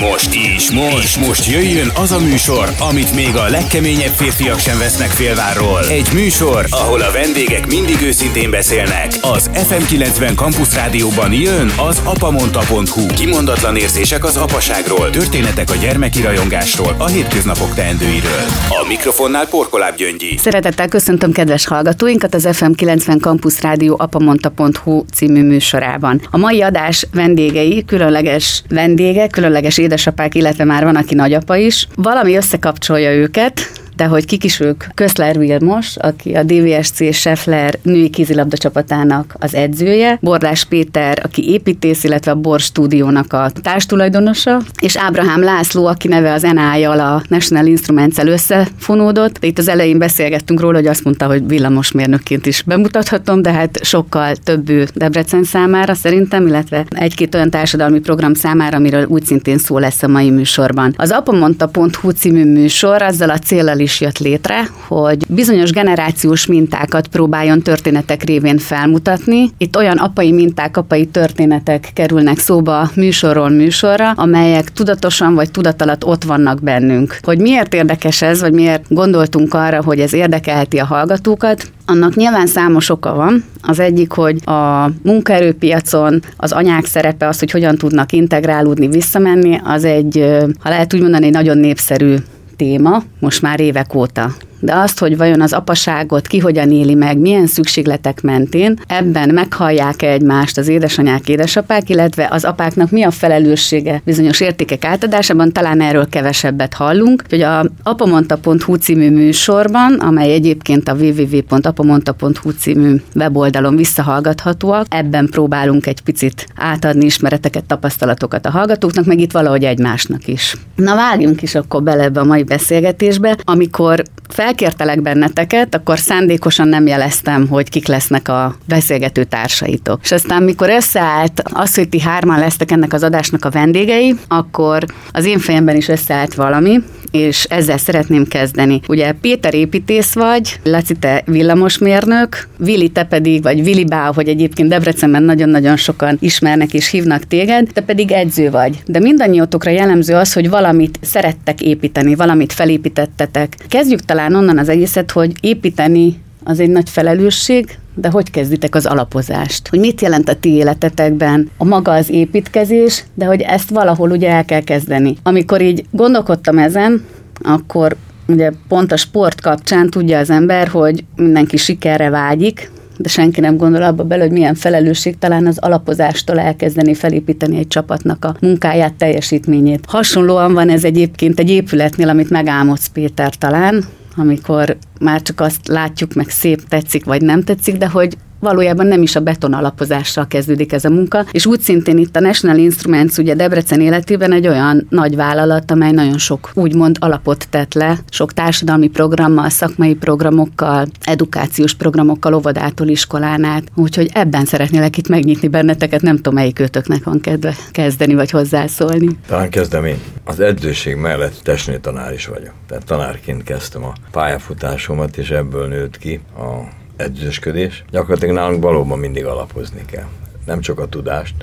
Most, és most, és most jöjjön az a műsor, amit még a legkeményebb férfiak sem vesznek félvárról. Egy műsor, ahol a vendégek mindig őszintén beszélnek. Az FM90 Campus Rádióban jön az apamonta.hu. Kimondatlan érzések az apaságról, történetek a gyermeki rajongásról, a hétköznapok teendőiről. A mikrofonnál Porkoláb Gyöngyi. Szeretettel köszöntöm kedves hallgatóinkat az FM90 Campus Rádió apamonta.hu című műsorában. A mai adás vendégei, különleges vendégek, különleges édesapák, illetve már van, aki nagyapa is. Valami összekapcsolja őket, de hogy kik is ők? Köszler Vilmos, aki a DVSC Scheffler női kézilabda csapatának az edzője, Borlás Péter, aki építész, illetve a Bor stúdiónak a társtulajdonosa, és Ábrahám László, aki neve az NAI-jal a National instruments összefonódott. Itt az elején beszélgettünk róla, hogy azt mondta, hogy villamosmérnökként is bemutathatom, de hát sokkal több ő Debrecen számára szerintem, illetve egy-két olyan társadalmi program számára, amiről úgy szintén szó lesz a mai műsorban. Az apamonta.hu című műsor azzal a célral is jött létre, hogy bizonyos generációs mintákat próbáljon történetek révén felmutatni. Itt olyan apai minták, apai történetek kerülnek szóba műsorról műsorra, amelyek tudatosan vagy tudatalat ott vannak bennünk. Hogy miért érdekes ez, vagy miért gondoltunk arra, hogy ez érdekelheti a hallgatókat, annak nyilván számos oka van. Az egyik, hogy a munkaerőpiacon az anyák szerepe, az, hogy hogyan tudnak integrálódni, visszamenni, az egy, ha lehet úgy mondani, egy nagyon népszerű téma most már évek óta de azt, hogy vajon az apaságot ki hogyan éli meg, milyen szükségletek mentén, ebben meghallják -e egymást az édesanyák, édesapák, illetve az apáknak mi a felelőssége bizonyos értékek átadásában, talán erről kevesebbet hallunk. Hogy a apamonta.hu című műsorban, amely egyébként a www.apamonta.hu című weboldalon visszahallgathatóak, ebben próbálunk egy picit átadni ismereteket, tapasztalatokat a hallgatóknak, meg itt valahogy egymásnak is. Na vágjunk is akkor bele ebbe a mai beszélgetésbe, amikor fel felkértelek benneteket, akkor szándékosan nem jeleztem, hogy kik lesznek a beszélgető társaitok. És aztán, mikor összeállt az, hogy ti hárman lesztek ennek az adásnak a vendégei, akkor az én fejemben is összeállt valami, és ezzel szeretném kezdeni. Ugye Péter építész vagy, Laci te villamosmérnök, Vili te pedig, vagy Vili Bá, hogy egyébként Debrecenben nagyon-nagyon sokan ismernek és hívnak téged, te pedig edző vagy. De mindannyiótokra jellemző az, hogy valamit szerettek építeni, valamit felépítettetek. Kezdjük talán onnan az egészet, hogy építeni az egy nagy felelősség, de hogy kezditek az alapozást? Hogy mit jelent a ti életetekben a maga az építkezés, de hogy ezt valahol ugye el kell kezdeni. Amikor így gondolkodtam ezen, akkor ugye pont a sport kapcsán tudja az ember, hogy mindenki sikerre vágyik, de senki nem gondol abba bele, hogy milyen felelősség talán az alapozástól elkezdeni felépíteni egy csapatnak a munkáját, teljesítményét. Hasonlóan van ez egyébként egy épületnél, amit megálmodsz Péter talán, amikor már csak azt látjuk, meg szép tetszik, vagy nem tetszik, de hogy valójában nem is a beton alapozással kezdődik ez a munka, és úgy szintén itt a National Instruments ugye Debrecen életében egy olyan nagy vállalat, amely nagyon sok úgymond alapot tett le, sok társadalmi programmal, szakmai programokkal, edukációs programokkal, óvodától, iskolán át, úgyhogy ebben szeretnélek itt megnyitni benneteket, nem tudom melyik őtöknek van kedve kezdeni vagy hozzászólni. Talán kezdem én. Az edzőség mellett testnő tanár is vagyok. Tehát tanárként kezdtem a pályafutásomat, és ebből nőtt ki a edzősködés. Gyakorlatilag nálunk valóban mindig alapozni kell. Nem csak a tudást,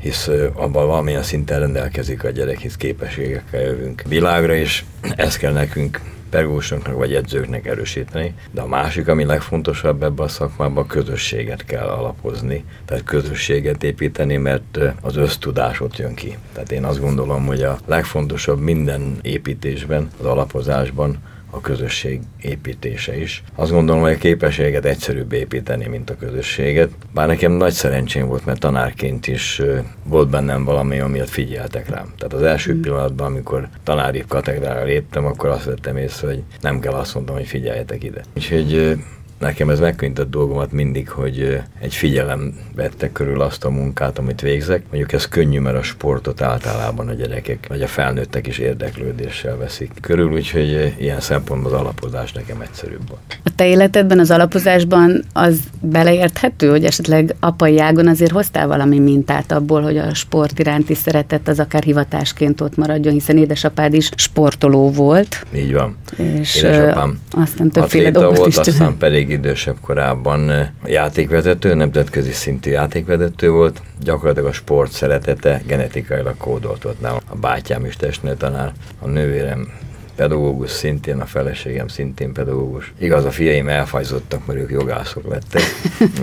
hisz abban valamilyen szinten rendelkezik a gyerek, hisz képességekkel jövünk világra, és ezt kell nekünk pedagógusoknak vagy edzőknek erősíteni, de a másik, ami legfontosabb ebben a szakmában, a közösséget kell alapozni, tehát közösséget építeni, mert az össztudás ott jön ki. Tehát én azt gondolom, hogy a legfontosabb minden építésben, az alapozásban a közösség építése is. Azt gondolom, hogy a képességet egyszerűbb építeni, mint a közösséget. Bár nekem nagy szerencsém volt, mert tanárként is volt bennem valami, amiatt figyeltek rám. Tehát az első mm. pillanatban, amikor tanári katedrára léptem, akkor azt vettem észre, hogy nem kell azt mondom, hogy figyeljetek ide. Úgyhogy nekem ez megkönnyített dolgomat mindig, hogy egy figyelem vette körül azt a munkát, amit végzek. Mondjuk ez könnyű, mert a sportot általában a gyerekek, vagy a felnőttek is érdeklődéssel veszik körül, úgyhogy ilyen szempontból az alapozás nekem egyszerűbb volt. A te életedben az alapozásban az beleérthető, hogy esetleg apai ágon azért hoztál valami mintát abból, hogy a sport iránti szeretet az akár hivatásként ott maradjon, hiszen édesapád is sportoló volt. Így van. És Édesapám aztán többféle dolgot volt, is aztán pedig még idősebb korában játékvezető, nemzetközi szintű játékvezető volt, gyakorlatilag a sport szeretete genetikailag kódolt volt nálam. A bátyám is testnőtanár, a nővérem pedagógus szintén, a feleségem szintén pedagógus. Igaz, a fiaim elfajzottak, mert ők jogászok lettek,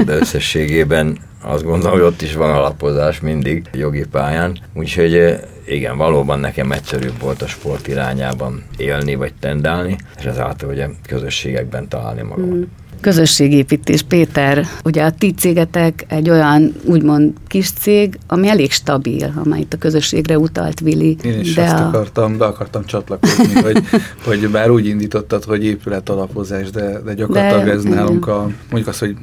de összességében azt gondolom, hogy ott is van alapozás mindig jogi pályán, úgyhogy igen, valóban nekem egyszerűbb volt a sport irányában élni vagy tendálni, és ezáltal ugye közösségekben találni magam. Mm közösségépítés. Péter, ugye a ti cégetek egy olyan úgymond kis cég, ami elég stabil, amely itt a közösségre utalt Vili. Én is de ezt a... akartam, be akartam csatlakozni, hogy, hogy bár úgy indítottad, hogy épület alapozás, de, de gyakorlatilag de, ez nálunk a, mondjuk az, hogy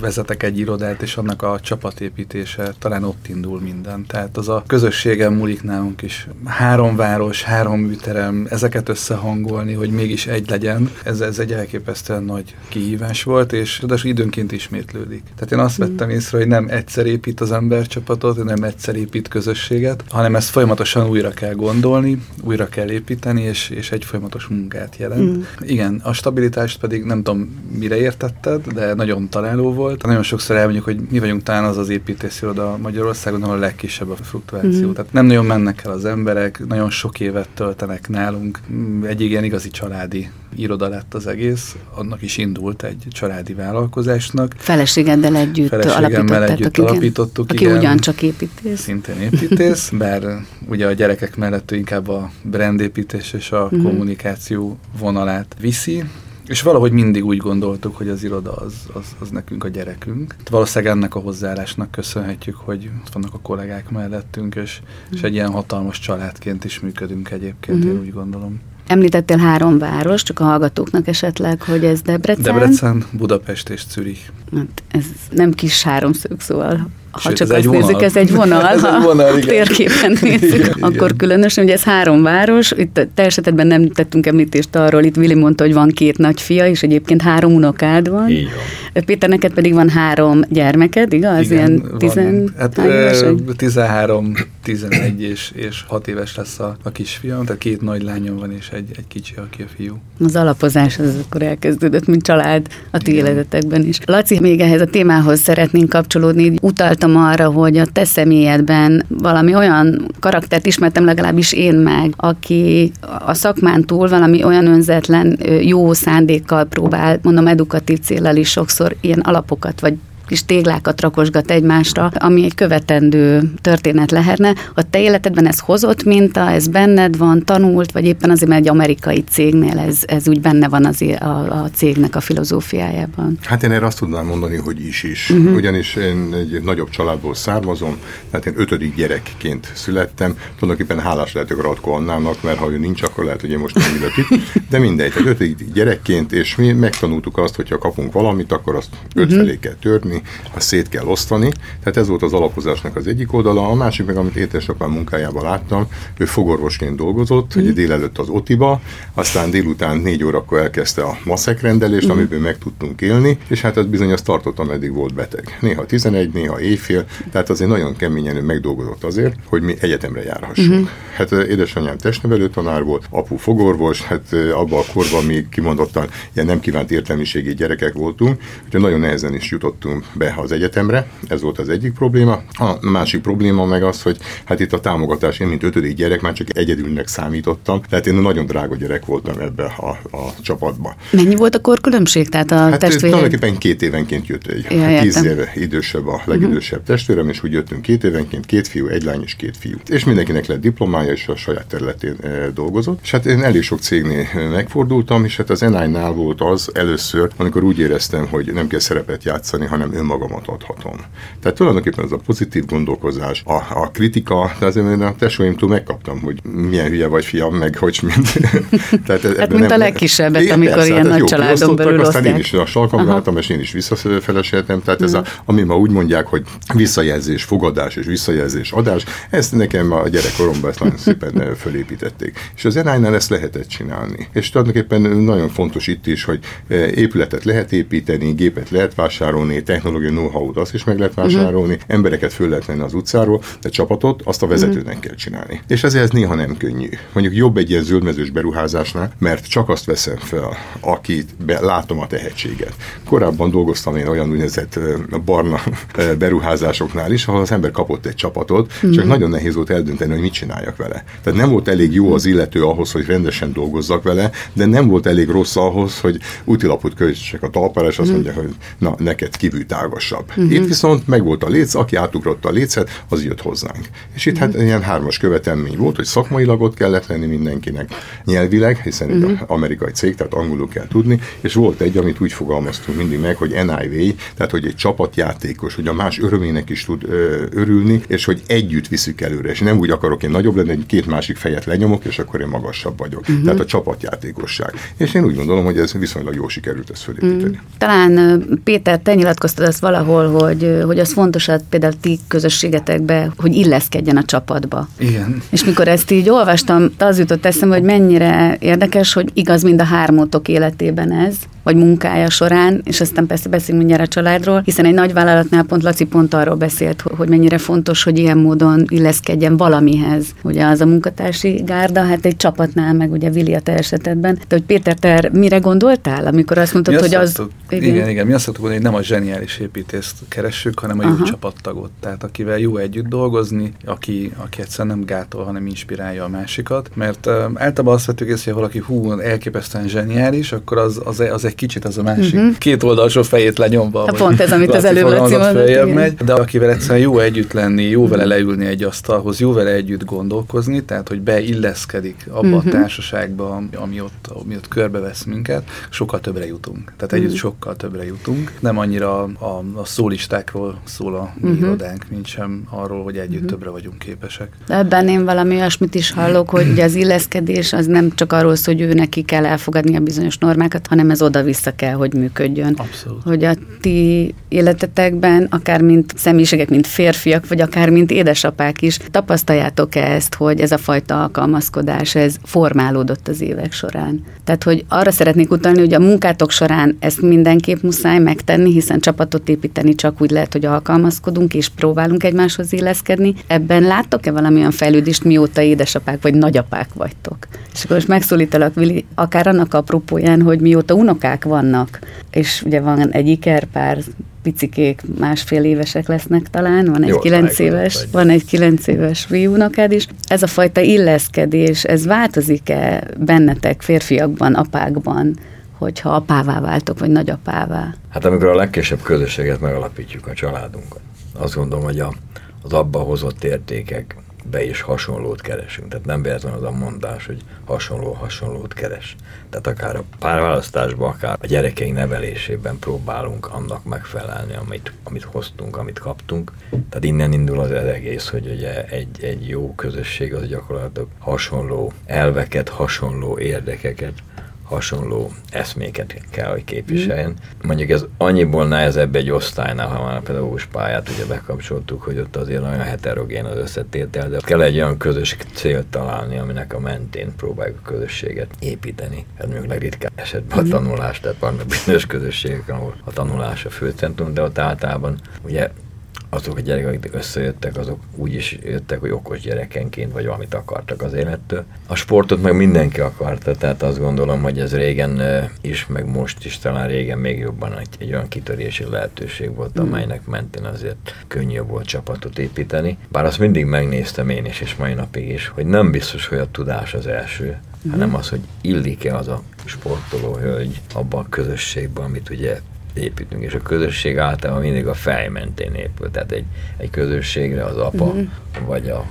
vezetek egy irodát, és annak a csapatépítése, talán ott indul minden. Tehát az a közösségen múlik nálunk is. Három város, három műterem, ezeket összehangolni, hogy mégis egy legyen, ez, ez egy elképesztően nagy kihívás kihívás volt, és ráadásul időnként ismétlődik. Tehát én azt mm. vettem észre, hogy nem egyszer épít az ember csapatot, nem egyszer épít közösséget, hanem ezt folyamatosan újra kell gondolni, újra kell építeni, és, és egy folyamatos munkát jelent. Mm. Igen, a stabilitást pedig nem tudom, mire értetted, de nagyon találó volt. Nagyon sokszor elmondjuk, hogy mi vagyunk talán az az építésziroda Magyarországon, ahol a legkisebb a fluktuáció. Mm. Tehát nem nagyon mennek el az emberek, nagyon sok évet töltenek nálunk. Egy igen igazi családi iroda lett az egész, annak is indult egy családi vállalkozásnak. Feleségeddel együtt Feleségemmel együtt igen, alapítottuk, aki igen, ugyancsak építész. Szintén építész, bár ugye a gyerekek mellett inkább a brandépítés és a uh-huh. kommunikáció vonalát viszi, és valahogy mindig úgy gondoltuk, hogy az iroda az, az, az nekünk a gyerekünk. Valószínűleg ennek a hozzáállásnak köszönhetjük, hogy ott vannak a kollégák mellettünk, és, és egy ilyen hatalmas családként is működünk egyébként, uh-huh. én úgy gondolom. Említettél három város, csak a hallgatóknak esetleg, hogy ez Debrecen. Debrecen, Budapest és Zürich. Hát ez nem kis háromszög, szóval ha Sőt, csak azt nézzük, ez egy vonal, ez ha egy vonal, igen. térképen nézzük, igen, akkor igen. különösen, hogy ez három város, itt te esetedben nem tettünk említést arról, itt Vili mondta, hogy van két nagyfia, és egyébként három unokád van. Van. Péter, neked pedig van három gyermeked, igaz? Igen, Ilyen tizen... hát, e, 13, 11 és, és 6 éves lesz a, a kisfiam, tehát két nagy lányom van, és egy, egy kicsi, aki a fiú. Az alapozás az akkor elkezdődött, mint család a ti életetekben is. Laci, még ehhez a témához szeretnénk kapcsolódni. Utalt gondoltam arra, hogy a te személyedben valami olyan karaktert ismertem legalábbis én meg, aki a szakmán túl valami olyan önzetlen jó szándékkal próbál, mondom edukatív célral is sokszor ilyen alapokat vagy kis téglákat rakosgat egymásra, ami egy követendő történet lehetne. A te életedben ez hozott minta, ez benned van, tanult, vagy éppen azért, mert egy amerikai cégnél ez, ez úgy benne van az, a, a cégnek a filozófiájában? Hát én erre azt tudnám mondani, hogy is is. Uh-huh. Ugyanis én egy nagyobb családból származom, tehát én ötödik gyerekként születtem. Tulajdonképpen hálás lehetek Ratko Annának, mert ha ő nincs, akkor lehet, hogy én most nem ülök itt. De mindegy, tehát ötödik gyerekként, és mi megtanultuk azt, hogyha kapunk valamit, akkor azt uh-huh. ötfelé kell törni, osztani, azt szét kell osztani. Tehát ez volt az alapozásnak az egyik oldala. A másik meg, amit édesapám munkájában láttam, ő fogorvosként dolgozott, mm. ugye délelőtt az Otiba, aztán délután négy órakor elkezdte a maszek rendelést, mm. amiből meg tudtunk élni, és hát ez bizony azt tartott, ameddig volt beteg. Néha 11, néha éjfél, tehát azért nagyon keményen ő megdolgozott azért, hogy mi egyetemre járhassunk. Mm. Hát édesanyám testnevelő tanár volt, apu fogorvos, hát abban a korban mi kimondottan ilyen nem kívánt értelmiségi gyerekek voltunk, úgyhogy nagyon nehezen is jutottunk be az egyetemre, ez volt az egyik probléma. A másik probléma meg az, hogy hát itt a támogatás, én mint ötödik gyerek már csak egyedülnek számítottam, tehát én nagyon drága gyerek voltam ebbe a, a csapatba. Mennyi volt a korkülönbség? Tehát a hát testvérek? tulajdonképpen két évenként jött egy. Ja, tíz éve idősebb a legidősebb uh-huh. testvérem, és úgy jöttünk két évenként, két fiú, egy lány és két fiú. És mindenkinek lett diplomája, és a saját területén e, dolgozott. És hát én elég sok cégnél megfordultam, és hát az NI-nál volt az először, amikor úgy éreztem, hogy nem kell szerepet játszani, hanem önmagamat adhatom. Tehát tulajdonképpen ez a pozitív gondolkozás, a, a kritika, de azért én a tesóimtól megkaptam, hogy milyen hülye vagy fiam, meg hogy mint. Tehát hát mint nem, a legkisebbet, én, amikor persze, ilyen hát nagy családon belül Aztán én is a salkam láttam, és én is visszafeleseltem. Tehát ez a, ami ma úgy mondják, hogy visszajelzés, fogadás és visszajelzés, adás, ezt nekem a gyerekkoromban ezt nagyon szépen fölépítették. És az NI-nál ezt lehetett csinálni. És tulajdonképpen nagyon fontos itt is, hogy épületet lehet építeni, gépet lehet vásárolni, technológiai know-how-t azt is meg lehet vásárolni, uh-huh. embereket föl lehet venni az utcáról, de csapatot azt a vezetőnek uh-huh. kell csinálni. És ezért ez néha nem könnyű. Mondjuk jobb egy ilyen zöldmezős beruházásnál, mert csak azt veszem fel, akit be, látom a tehetséget. Korábban dolgoztam én olyan úgynevezett barna beruházásoknál is, ahol az ember kapott egy csapatot, uh-huh. csak nagyon nehéz volt eldönteni, hogy mit csináljak vele. Tehát nem volt elég jó az illető ahhoz, hogy rendesen dolgozzak vele, de nem volt elég rossz ahhoz, hogy útilapot költsek a talpára, és azt mondja, hogy na, neked kívül tágasabb. Uh-huh. Itt viszont meg volt a léc, aki átugrott a lécet, az jött hozzánk. És itt uh-huh. hát ilyen hármas követelmény volt, hogy szakmailag ott kellett lenni mindenkinek, nyelvileg, hiszen uh-huh. itt amerikai cég, tehát angolul kell tudni, és volt egy, amit úgy fogalmaztunk mindig meg, hogy NIV, tehát hogy egy csapatjátékos, hogy a más örömének is tud ö, örülni, és hogy együtt viszük előre. És nem úgy akarok én nagyobb lenni, hogy két másik fejet lenyomok, és akkor én magasabb vagyok. Uh-huh. Tehát a csapatjátékosság. És én úgy gondolom, hogy ez viszonylag jól sikerült ezt fölépíteni. Uh-huh. Talán Péter, te nyilatkoztad azt valahol, hogy, hogy az fontos, hogy például ti közösségetekbe, hogy illeszkedjen a csapatba. Igen. És mikor ezt így olvastam, az jutott eszembe, hogy mennyire érdekes, hogy igaz mind a hármótok életében ez, vagy munkája során, és aztán persze beszélünk mindjárt a családról, hiszen egy nagy vállalatnál pont Laci pont arról beszélt, hogy mennyire fontos, hogy ilyen módon illeszkedjen valamihez. Ugye az a munkatársi gárda, hát egy csapatnál, meg ugye Vili a te esetedben. De hogy Péter, te mire gondoltál, amikor azt mondtad, hogy az... igen. igen, igen, mi azt szoktuk mondani, hogy nem a zseniális építést keressük, hanem a jó Aha. csapattagot. Tehát akivel jó együtt dolgozni, aki, aki egyszerűen nem gátol, hanem inspirálja a másikat. Mert uh, általában azt vettük észre, hogy valaki hú, elképesztően zseniális, akkor az, az, az egy kicsit az a másik uh-huh. két oldalsó fejét lenyomva. Ha pont ez, amit az előbb Laci megy, de akivel egyszerűen jó együtt lenni, jó vele leülni egy asztalhoz, jó vele együtt gondolkozni, tehát hogy beilleszkedik abba uh-huh. a társaságba, ami ott, ami ott körbevesz minket, sokkal többre jutunk. Tehát együtt uh-huh. sokkal többre jutunk. Nem annyira a, a szólistákról szól a mi uh-huh. irodánk, mint sem arról, hogy együtt uh-huh. többre vagyunk képesek. De ebben én valami olyasmit is hallok, hogy az illeszkedés az nem csak arról szól, hogy ő neki kell elfogadni a bizonyos normákat, hanem ez oda-vissza kell, hogy működjön. Abszolút. Hogy a ti életetekben, akár mint személyiségek, mint férfiak, vagy akár mint édesapák is, tapasztaljátok-e ezt, hogy ez a fajta alkalmazkodás, ez formálódott az évek során? Tehát, hogy arra szeretnék utalni, hogy a munkátok során ezt mindenképp muszáj megtenni, hiszen csapatot építeni csak úgy lehet, hogy alkalmazkodunk és próbálunk egymáshoz illeszkedni. Ebben láttok-e valamilyen fejlődést, mióta édesapák vagy nagyapák vagytok? És akkor most megszólítalak, Vili, akár annak apropóján, hogy mióta unokák vannak, és ugye van egy ikerpár, picikék, másfél évesek lesznek talán, van egy kilenc éves, vagy. van egy kilenc éves fiúnokád is. Ez a fajta illeszkedés, ez változik-e bennetek, férfiakban, apákban, hogyha apává váltok, vagy nagyapává? Hát amikor a legkisebb közösséget megalapítjuk, a családunkat, azt gondolom, hogy a, az abba hozott értékek, be is hasonlót keresünk. Tehát nem véletlen az a mondás, hogy hasonló hasonlót keres. Tehát akár a párválasztásban, akár a gyerekeink nevelésében próbálunk annak megfelelni, amit, amit hoztunk, amit kaptunk. Tehát innen indul az egész, hogy ugye egy, egy jó közösség az gyakorlatilag hasonló elveket, hasonló érdekeket, hasonló eszméket kell, hogy képviseljen. Mm. Mondjuk ez annyiból nehezebb egy osztálynál, ha már a pedagógus pályát ugye bekapcsoltuk, hogy ott azért nagyon heterogén az összetétel, de kell egy olyan közös célt találni, aminek a mentén próbáljuk a közösséget építeni. Ez mondjuk legritkább esetben a mhm. tanulás, tehát vannak bizonyos közösségek, ahol a tanulás a főcentrum, de ott általában ugye azok a gyerekek, akik összejöttek, azok úgy is jöttek, hogy okos gyerekenként, vagy valamit akartak az élettől. A sportot meg mindenki akarta, tehát azt gondolom, hogy ez régen is, meg most is, talán régen még jobban egy, egy olyan kitörési lehetőség volt, mm. amelynek mentén azért könnyű volt csapatot építeni. Bár azt mindig megnéztem én is, és mai napig is, hogy nem biztos, hogy a tudás az első, mm. hanem az, hogy illik-e az a sportoló hölgy abban a közösségben, amit ugye építünk, és a közösség általában mindig a fej mentén épül, tehát egy, egy közösségre az apa, uh-huh. vagy a,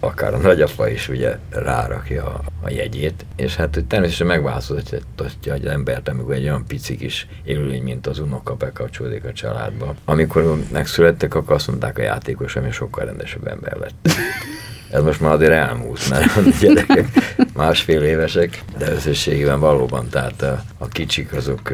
akár a nagyapa is ugye rárakja a, a jegyét, és hát természetesen megváltoztatja az embert, amikor egy olyan pici kis élőlény, mint az unoka bekapcsolódik a családba. Amikor megszülettek, akkor azt mondták a játékos, hogy sokkal rendesebb ember lett. Ez most már azért elmúlt, mert a gyerekek másfél évesek, de összességében valóban, tehát a, a kicsik azok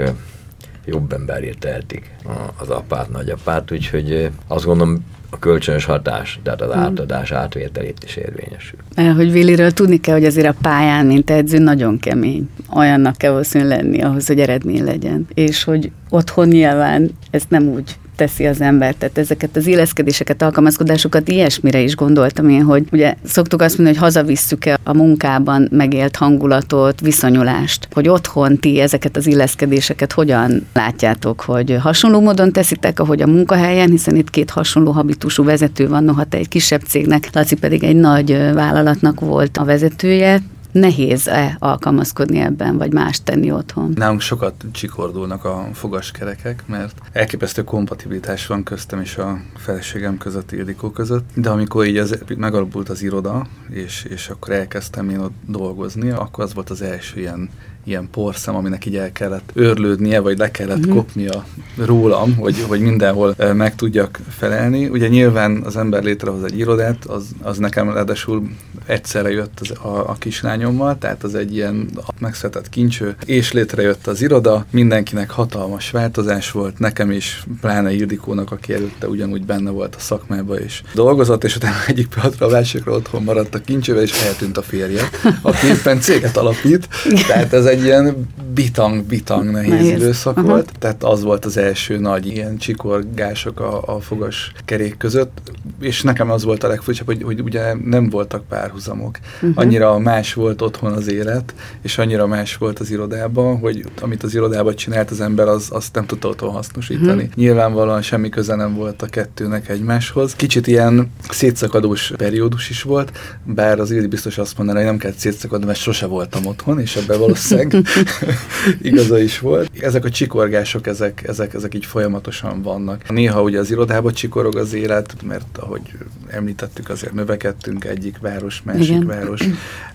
jobb emberért tehetik az apát, nagyapát, úgyhogy azt gondolom a kölcsönös hatás, tehát az hmm. átadás átvételét is érvényesül. Hogy Williről tudni kell, hogy azért a pályán, mint edző, nagyon kemény. Olyannak kell valószínűleg lenni ahhoz, hogy eredmény legyen. És hogy otthon nyilván ezt nem úgy teszi az ember. Tehát ezeket az illeszkedéseket, alkalmazkodásokat ilyesmire is gondoltam én, hogy ugye szoktuk azt mondani, hogy hazavisszük-e a munkában megélt hangulatot, viszonyulást, hogy otthon ti ezeket az illeszkedéseket hogyan látjátok, hogy hasonló módon teszitek, ahogy a munkahelyen, hiszen itt két hasonló habitusú vezető van, noha te egy kisebb cégnek, Laci pedig egy nagy vállalatnak volt a vezetője, nehéz-e alkalmazkodni ebben, vagy más tenni otthon? Nálunk sokat csikordulnak a fogaskerekek, mert elképesztő kompatibilitás van köztem és a feleségem között, Ildikó között, de amikor így az, megalapult az iroda, és, és akkor elkezdtem én ott dolgozni, akkor az volt az első ilyen ilyen porszem, aminek így el kellett őrlődnie, vagy le kellett uh-huh. kopnia rólam, hogy, hogy mindenhol meg tudjak felelni. Ugye nyilván az ember létrehoz egy irodát, az, az nekem ráadásul egyszerre jött az, a, a kislányommal, tehát az egy ilyen megszületett kincső, és létrejött az iroda, mindenkinek hatalmas változás volt, nekem is, pláne Ildikónak, aki előtte ugyanúgy benne volt a szakmába, és dolgozott, és utána egyik pillanatra a másikra otthon maradt a kincsővel, és eltűnt a férje, aki éppen céget alapít, tehát ez egy ilyen bitang-bitang nehéz, nehéz időszak uh-huh. volt, tehát az volt az első nagy ilyen csikorgások a, a fogas kerék között, és nekem az volt a legfurcsább, hogy, hogy ugye nem voltak párhuzamok. Uh-huh. Annyira más volt otthon az élet, és annyira más volt az irodában, hogy amit az irodában csinált az ember, az, azt nem tudta otthon hasznosítani. Uh-huh. Nyilvánvalóan semmi köze nem volt a kettőnek egymáshoz. Kicsit ilyen szétszakadós periódus is volt, bár az Ildi biztos azt mondaná, hogy nem kell szétszakadni, mert sose voltam otthon, és ebben valószínűleg igaza is volt. Ezek a csikorgások, ezek, ezek, ezek így folyamatosan vannak. Néha ugye az irodában csikorog az élet, mert ahogy említettük, azért növekedtünk egyik város, másik Igen. város.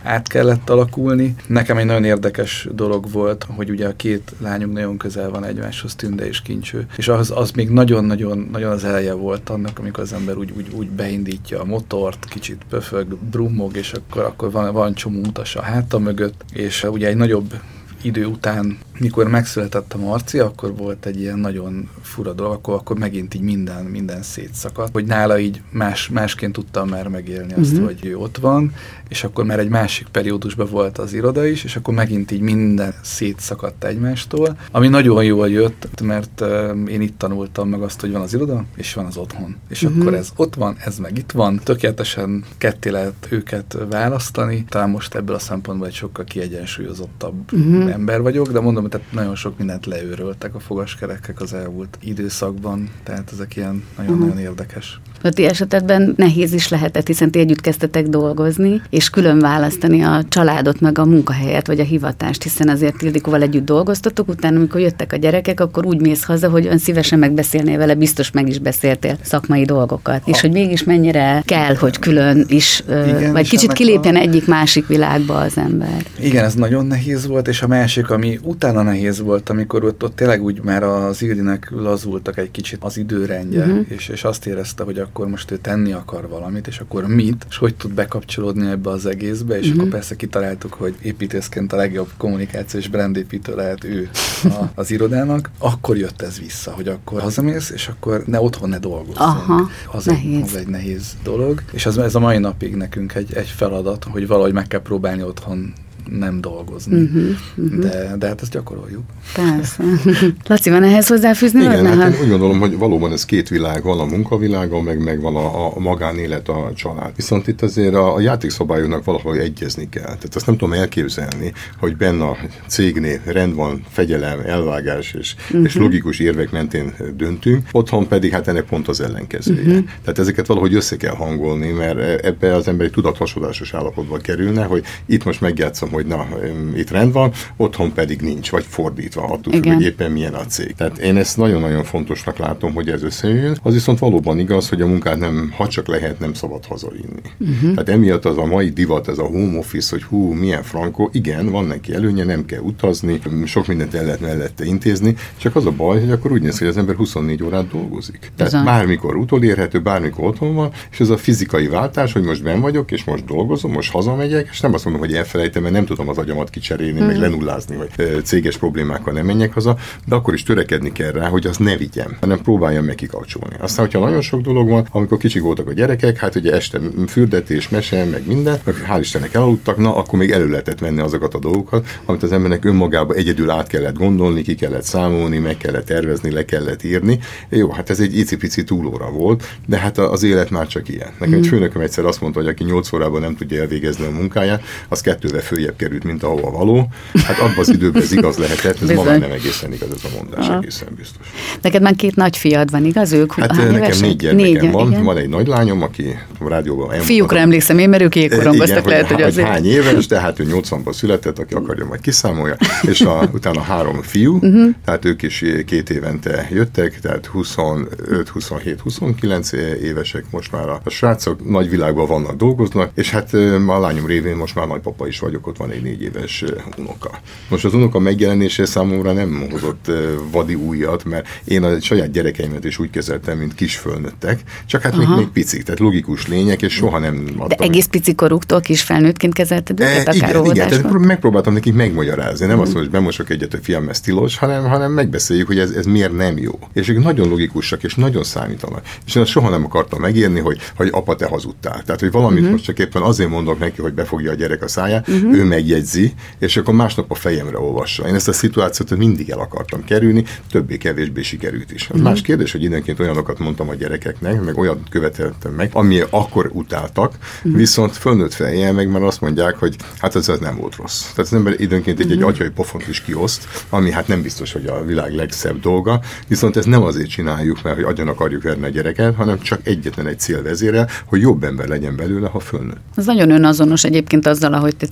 Át kellett alakulni. Nekem egy nagyon érdekes dolog volt, hogy ugye a két lányunk nagyon közel van egymáshoz, Tünde és Kincső. És az, az még nagyon-nagyon nagyon az eleje volt annak, amikor az ember úgy, úgy, úgy beindítja a motort, kicsit pöfög, brummog, és akkor, akkor van, van csomó utas a háta mögött, és ugye egy nagyobb idő után, mikor megszületett a Marci, akkor volt egy ilyen nagyon fura dolog, akkor, akkor megint így minden, minden szétszakadt, hogy nála így más, másként tudtam már megélni azt, uh-huh. hogy ő ott van, és akkor már egy másik periódusban volt az iroda is, és akkor megint így minden szétszakadt egymástól, ami nagyon jól jött, mert uh, én itt tanultam meg azt, hogy van az iroda, és van az otthon. És uh-huh. akkor ez ott van, ez meg itt van, tökéletesen ketté lehet őket választani, talán most ebből a szempontból egy sokkal kiegyensúlyozottabb uh-huh. ember vagyok, de mondom, hogy nagyon sok mindent leőröltek a fogaskerekek az elmúlt időszakban, tehát ezek ilyen nagyon-nagyon uh-huh. érdekes. A ti esetetben nehéz is lehetett, hiszen ti együtt kezdtetek dolgozni, és külön választani a családot, meg a munkahelyet, vagy a hivatást, hiszen azért Ildikóval együtt dolgoztatok, utána, amikor jöttek a gyerekek, akkor úgy mész haza, hogy ön szívesen megbeszélnél vele, biztos meg is beszéltél szakmai dolgokat. Ha. És hogy mégis mennyire kell, hogy külön is, Igen, vagy kicsit kilépjen a... egyik-másik világba az ember. Igen, ez nagyon nehéz volt, és a másik, ami utána nehéz volt, amikor ott, ott tényleg úgy már az Ildinek lazultak egy kicsit az időrendje, uh-huh. és, és azt érezte, hogy akkor most ő tenni akar valamit, és akkor mit, és hogy tud bekapcsolódni ebbe az egészbe, és uh-huh. akkor persze kitaláltuk, hogy építészként a legjobb kommunikációs brandépítő lehet ő a, az irodának, akkor jött ez vissza, hogy akkor hazamész, és akkor ne otthon ne dolgozzunk. Az. Egy, az egy nehéz dolog, és az, ez a mai napig nekünk egy, egy feladat, hogy valahogy meg kell próbálni otthon nem dolgozni. Uh-huh, uh-huh. De, de hát ezt gyakoroljuk. Persze. Laci, van ehhez hozzáfűzni? Igen, hát én úgy gondolom, hogy valóban ez két világ van, a munkavilága, meg, meg van a, a magánélet, a család. Viszont itt azért a, a játékszabályoknak valahogy egyezni kell. Tehát azt nem tudom elképzelni, hogy benne a cégnél rend van, fegyelem, elvágás és, uh-huh. és logikus érvek mentén döntünk, otthon pedig hát ennek pont az ellenkezője. Uh-huh. Tehát ezeket valahogy össze kell hangolni, mert ebbe az ember egy tudathasodásos állapotba kerülne, hogy itt most megjátszom, hogy na, itt rend van, otthon pedig nincs, vagy fordítva, attól függ, hogy éppen milyen a cég. Tehát én ezt nagyon-nagyon fontosnak látom, hogy ez összejön. Az viszont valóban igaz, hogy a munkát nem, ha csak lehet, nem szabad hazavinni. Uh-huh. Tehát emiatt az a mai divat, ez a home office, hogy hú, milyen frankó, igen, van neki előnye, nem kell utazni, sok mindent el lehet mellette intézni, csak az a baj, hogy akkor úgy néz ki, hogy az ember 24 órát dolgozik. Tehát Bizony. bármikor utolérhető, bármikor otthon van, és ez a fizikai váltás, hogy most ben vagyok, és most dolgozom, most hazamegyek, és nem azt mondom, hogy elfelejtem, mert nem tudom az agyamat kicserélni, meg lenullázni, vagy céges problémákkal nem menjek haza, de akkor is törekedni kell rá, hogy azt ne vigyem, hanem próbáljam meg kikapcsolni. Aztán, hogyha nagyon sok dolog van, amikor kicsik voltak a gyerekek, hát ugye este fürdetés, mese, meg minden, meg hál' Istennek elaludtak, na akkor még elő lehetett venni azokat a dolgokat, amit az embernek önmagában egyedül át kellett gondolni, ki kellett számolni, meg kellett tervezni, le kellett írni. Jó, hát ez egy icipici túlóra volt, de hát az élet már csak ilyen. Nekem mm. egy főnököm egyszer azt mondta, hogy aki 8 órában nem tudja elvégezni a munkáját, az kettővel följebb került, mint ahova való. Hát abban az időben ez igaz lehetett, ez ma már nem egészen igaz ez a mondás, Aha. egészen biztos. Neked már két nagy fiad van, igaz? Ők hát nekem évesek? négy gyermekem négy, van, igen. van egy nagy lányom, aki a rádióban... Fiúkra emlékszem én, mert ők jégkorongoztak lehet, hogy, azért. Hány éves, de hát ő 80-ban született, aki akarja, majd kiszámolja, és a, utána három fiú, uh-huh. tehát ők is két évente jöttek, tehát 25, 27, 29 évesek most már a, a srácok, nagy világban vannak, dolgoznak, és hát a lányom révén most már nagypapa is vagyok, ott van egy négy éves unoka. Most az unoka megjelenése számomra nem hozott vadi újat, mert én a saját gyerekeimet is úgy kezeltem, mint kis fölnőttek, csak hát még, még picik, tehát logikus lények, és soha nem adtam. De egész pici koruktól kis felnőttként kezelted őket, e, igen, igen, tehát megpróbáltam nekik megmagyarázni. Nem mm. azt mondom, hogy bemosok egyet, hogy fiam, ez tilos, hanem, hanem megbeszéljük, hogy ez, ez miért nem jó. És ők nagyon logikusak, és nagyon számítanak. És én azt soha nem akartam megírni, hogy, hogy apa, te hazudtál. Tehát, hogy valamit uh-huh. most csak éppen azért mondok neki, hogy befogja a gyerek a száját, uh-huh. ő megjegyzi, és akkor másnap a fejemre olvassa. Én ezt a szituációt mindig el akartam kerülni, többé-kevésbé sikerült is. Az uh-huh. más kérdés, hogy időnként olyanokat mondtam a gyerekeknek, meg olyan követeltem meg, ami akkor utáltak, uh-huh. viszont fölnőtt fejjel meg már azt mondják, hogy hát ez, ez nem volt rossz. Tehát az ember időnként egy, egy atyai pofont is kioszt, ami hát nem biztos, hogy a világ legszebb dolga, viszont ezt nem azért csináljuk, mert hogy agyon akarjuk verni a gyereket, hanem csak egyetlen egy cél vezérel, hogy jobb ember legyen belőle, ha fölnőtt. Ez nagyon önazonos egyébként azzal, ahogy te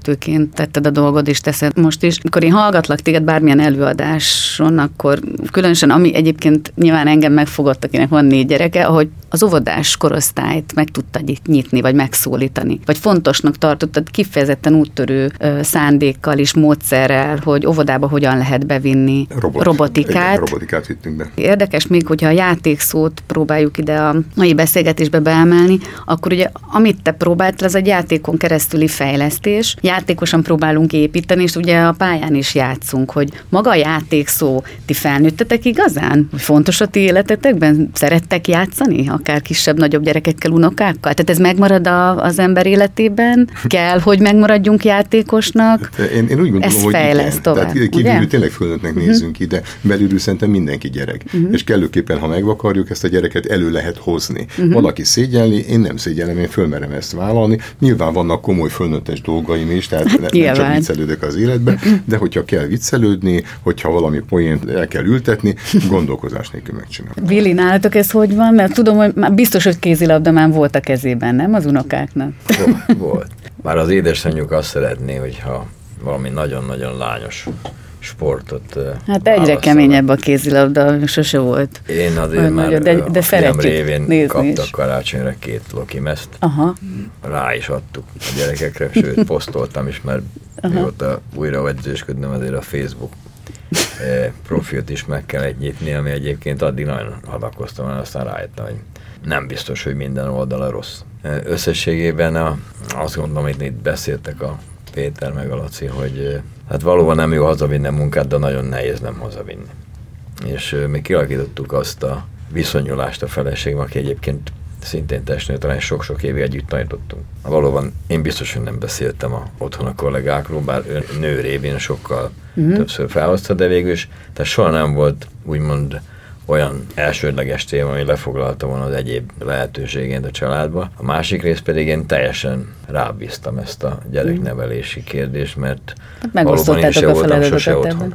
cégvezetőként tetted a dolgod, és teszed most is. Amikor én hallgatlak téged bármilyen előadáson, akkor különösen, ami egyébként nyilván engem megfogott, akinek van négy gyereke, ahogy az óvodás korosztályt meg tudtad nyitni, vagy megszólítani. Vagy fontosnak tartottad kifejezetten úttörő szándékkal és módszerrel, hogy óvodába hogyan lehet bevinni Robot, robotikát. Igen, robotikát vittünk be. Érdekes még, hogyha a játékszót próbáljuk ide a mai beszélgetésbe beemelni, akkor ugye amit te próbáltál, az egy játékon keresztüli fejlesztés. Játékosan próbálunk építeni, és ugye a pályán is játszunk, hogy maga a játékszó, ti felnőttetek igazán? Fontos a ti életetekben? Szerettek játszani? Akár kisebb-nagyobb gyerekekkel, unokákkal? Tehát ez megmarad a, az ember életében? Kell, hogy megmaradjunk játékosnak? Hát, én, én úgy gondolom, ez hogy igen. Tovább, Tehát kívülről tényleg fölnőttnek uh-huh. nézzünk ide, belülről szerintem mindenki gyerek. Uh-huh. És kellőképpen, ha megvakarjuk, ezt a gyereket elő lehet hozni. Uh-huh. Valaki szégyelli, én nem szégyellem, én fölmerem ezt vállalni. Nyilván vannak komoly fölnőttes dolgaim is, tehát hát nem csak viccelődök az életbe, de hogyha kell viccelődni, hogyha valami poént el kell ültetni, gondolkozás nélkül megcsinálom. Vili, nálatok ez hogy van? Mert tudom, hogy már biztos, hogy kézilabda már volt a kezében, nem az unokáknak? Volt. volt. Már az édesanyjuk azt szeretné, hogyha valami nagyon-nagyon lányos sportot Hát egyre válaszol. keményebb a kézilabda, sose volt. Én azért már nagyon, de, de szeretjük révén nézni kaptak is. karácsonyra két Loki meszt. Aha. Rá is adtuk a gyerekekre, sőt posztoltam is, mert Aha. mióta újra edzősködnöm, azért a Facebook profilt is meg kell nyitni, ami egyébként addig nagyon hadakoztam, aztán rájöttem, hogy nem biztos, hogy minden oldala rossz. Összességében a, azt gondolom, hogy itt beszéltek a Péter meg a Laci, hogy hát valóban nem jó hazavinni a munkát, de nagyon nehéz nem hazavinni. És mi kialakítottuk azt a viszonyulást a feleségem, aki egyébként szintén testnő, talán sok-sok évig együtt tanítottunk. Valóban én biztos, hogy nem beszéltem a, otthon a kollégákról, bár ő nő révén sokkal uh-huh. többször felhozta, de végül is, tehát soha nem volt úgymond olyan elsődleges téma, ami lefoglalta volna az egyéb lehetőségét a családba. A másik rész pedig én teljesen rábíztam ezt a gyereknevelési kérdést, mert hát valóban én se voltam sose otthon.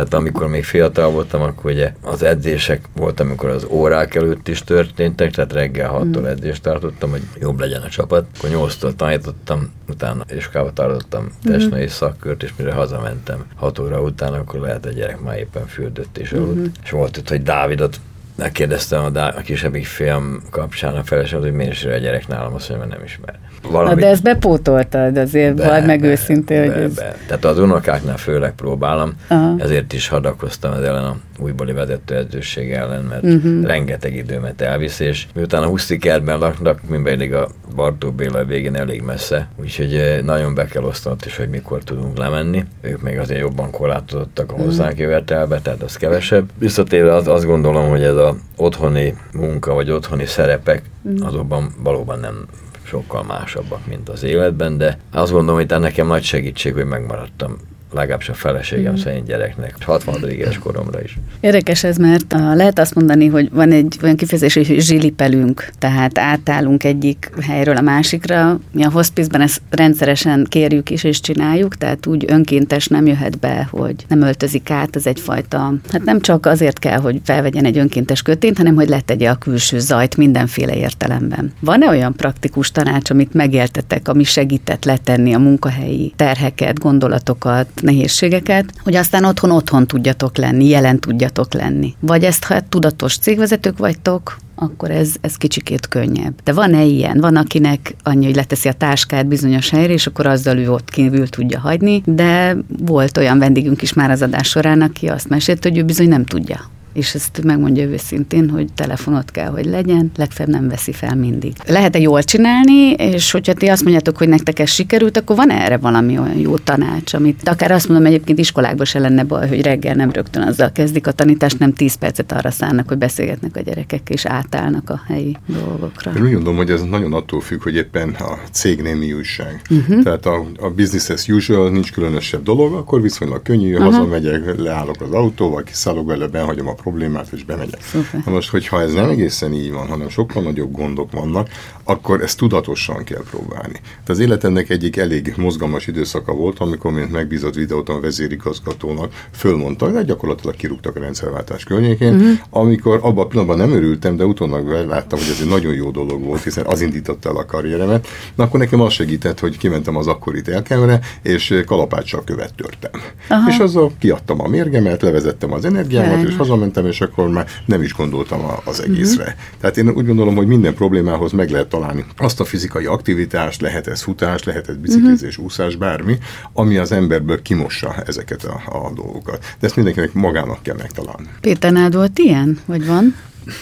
Tehát amikor még fiatal voltam, akkor ugye az edzések volt, amikor az órák előtt is történtek, tehát reggel 6-tól mm. edzést tartottam, hogy jobb legyen a csapat. Akkor 8-tól tanítottam, utána iskolába tartottam mm. testnői szakkört, és mire hazamentem 6 óra után, akkor lehet a gyerek már éppen fürdött és aludt. Mm-hmm. És volt itt, hogy Dávidot megkérdeztem a, Dá- a kisebbik film kapcsán a feleségem, hogy miért is a gyerek nálam, azt mondja, mert nem ismer. Valamit... Na de ezt bepótoltad azért, be, vagy meg be, őszintén, be, hogy ez... Be. Tehát az unokáknál főleg próbálom, Aha. ezért is hadakoztam az ellen a újbóli vezetőedzőség ellen, mert uh-huh. rengeteg időmet elvisz, és miután a Husztikertben laknak, mint pedig a Bartó Béla végén elég messze, úgyhogy eh, nagyon be kell osztanod is, hogy mikor tudunk lemenni. Ők még azért jobban korlátozottak a mhm. hozzánk jövetelbe, tehát az kevesebb. Visszatérve az, azt gondolom, hogy ez a otthoni munka, vagy otthoni szerepek, uh-huh. azokban valóban nem sokkal másabbak, mint az életben, de azt gondolom, hogy nekem nagy segítség, hogy megmaradtam legalábbis a feleségem mm. szerint gyereknek, 60 éves koromra is. Érdekes ez, mert lehet azt mondani, hogy van egy olyan kifejezés, hogy zsilipelünk, tehát átállunk egyik helyről a másikra. Mi a hospice ezt rendszeresen kérjük is és csináljuk, tehát úgy önkéntes nem jöhet be, hogy nem öltözik át, az egyfajta, hát nem csak azért kell, hogy felvegyen egy önkéntes kötént, hanem hogy letegye a külső zajt mindenféle értelemben. Van-e olyan praktikus tanács, amit megéltetek, ami segített letenni a munkahelyi terheket, gondolatokat, nehézségeket, hogy aztán otthon otthon tudjatok lenni, jelen tudjatok lenni. Vagy ezt, ha tudatos cégvezetők vagytok, akkor ez, ez kicsikét könnyebb. De van-e ilyen? Van, akinek annyi, hogy leteszi a táskát bizonyos helyre, és akkor azzal ő ott kívül tudja hagyni, de volt olyan vendégünk is már az adás során, aki azt mesélt, hogy ő bizony nem tudja és ezt megmondja őszintén, hogy telefonot kell, hogy legyen, legfeljebb nem veszi fel mindig. Lehet-e jól csinálni, és hogyha ti azt mondjátok, hogy nektek ez sikerült, akkor van erre valami olyan jó tanács, amit akár azt mondom, egyébként iskolákban se lenne baj, hogy reggel nem rögtön azzal kezdik a tanítást, nem 10 percet arra szállnak, hogy beszélgetnek a gyerekek, és átállnak a helyi dolgokra. Én úgy gondolom, hogy ez nagyon attól függ, hogy éppen a cégnél mi újság. Uh-huh. Tehát a, a business as usual, nincs különösebb dolog, akkor viszonylag könnyű, uh-huh. hazamegyek, leállok az autóval, kiszállok vele, behagyom a problémát, és bemegyek. Szuper. Na most, hogyha ez nem egészen így van, hanem sokkal nagyobb gondok vannak, akkor ezt tudatosan kell próbálni. Tehát az életemnek egyik elég mozgalmas időszaka volt, amikor mint megbízott videóton vezérigazgatónak fölmondta, hogy gyakorlatilag kirúgtak a rendszerváltás környékén, uh-huh. amikor abban a pillanatban nem örültem, de utólag láttam, hogy ez egy nagyon jó dolog volt, hiszen az indította el a karrieremet. Na akkor nekem az segített, hogy kimentem az akkori telkemre, és kalapáccsal követ törtem. Aha. És azzal kiadtam a mérgemet, levezettem az energiámat, és hazamentem mentem, és akkor már nem is gondoltam az egészre. Uh-huh. Tehát én úgy gondolom, hogy minden problémához meg lehet találni azt a fizikai aktivitást, lehet ez futás, lehet ez biciklizés, uh-huh. úszás, bármi, ami az emberből kimossa ezeket a, a dolgokat. De ezt mindenkinek magának kell megtalálni. Péter, nálad volt ilyen? Vagy van?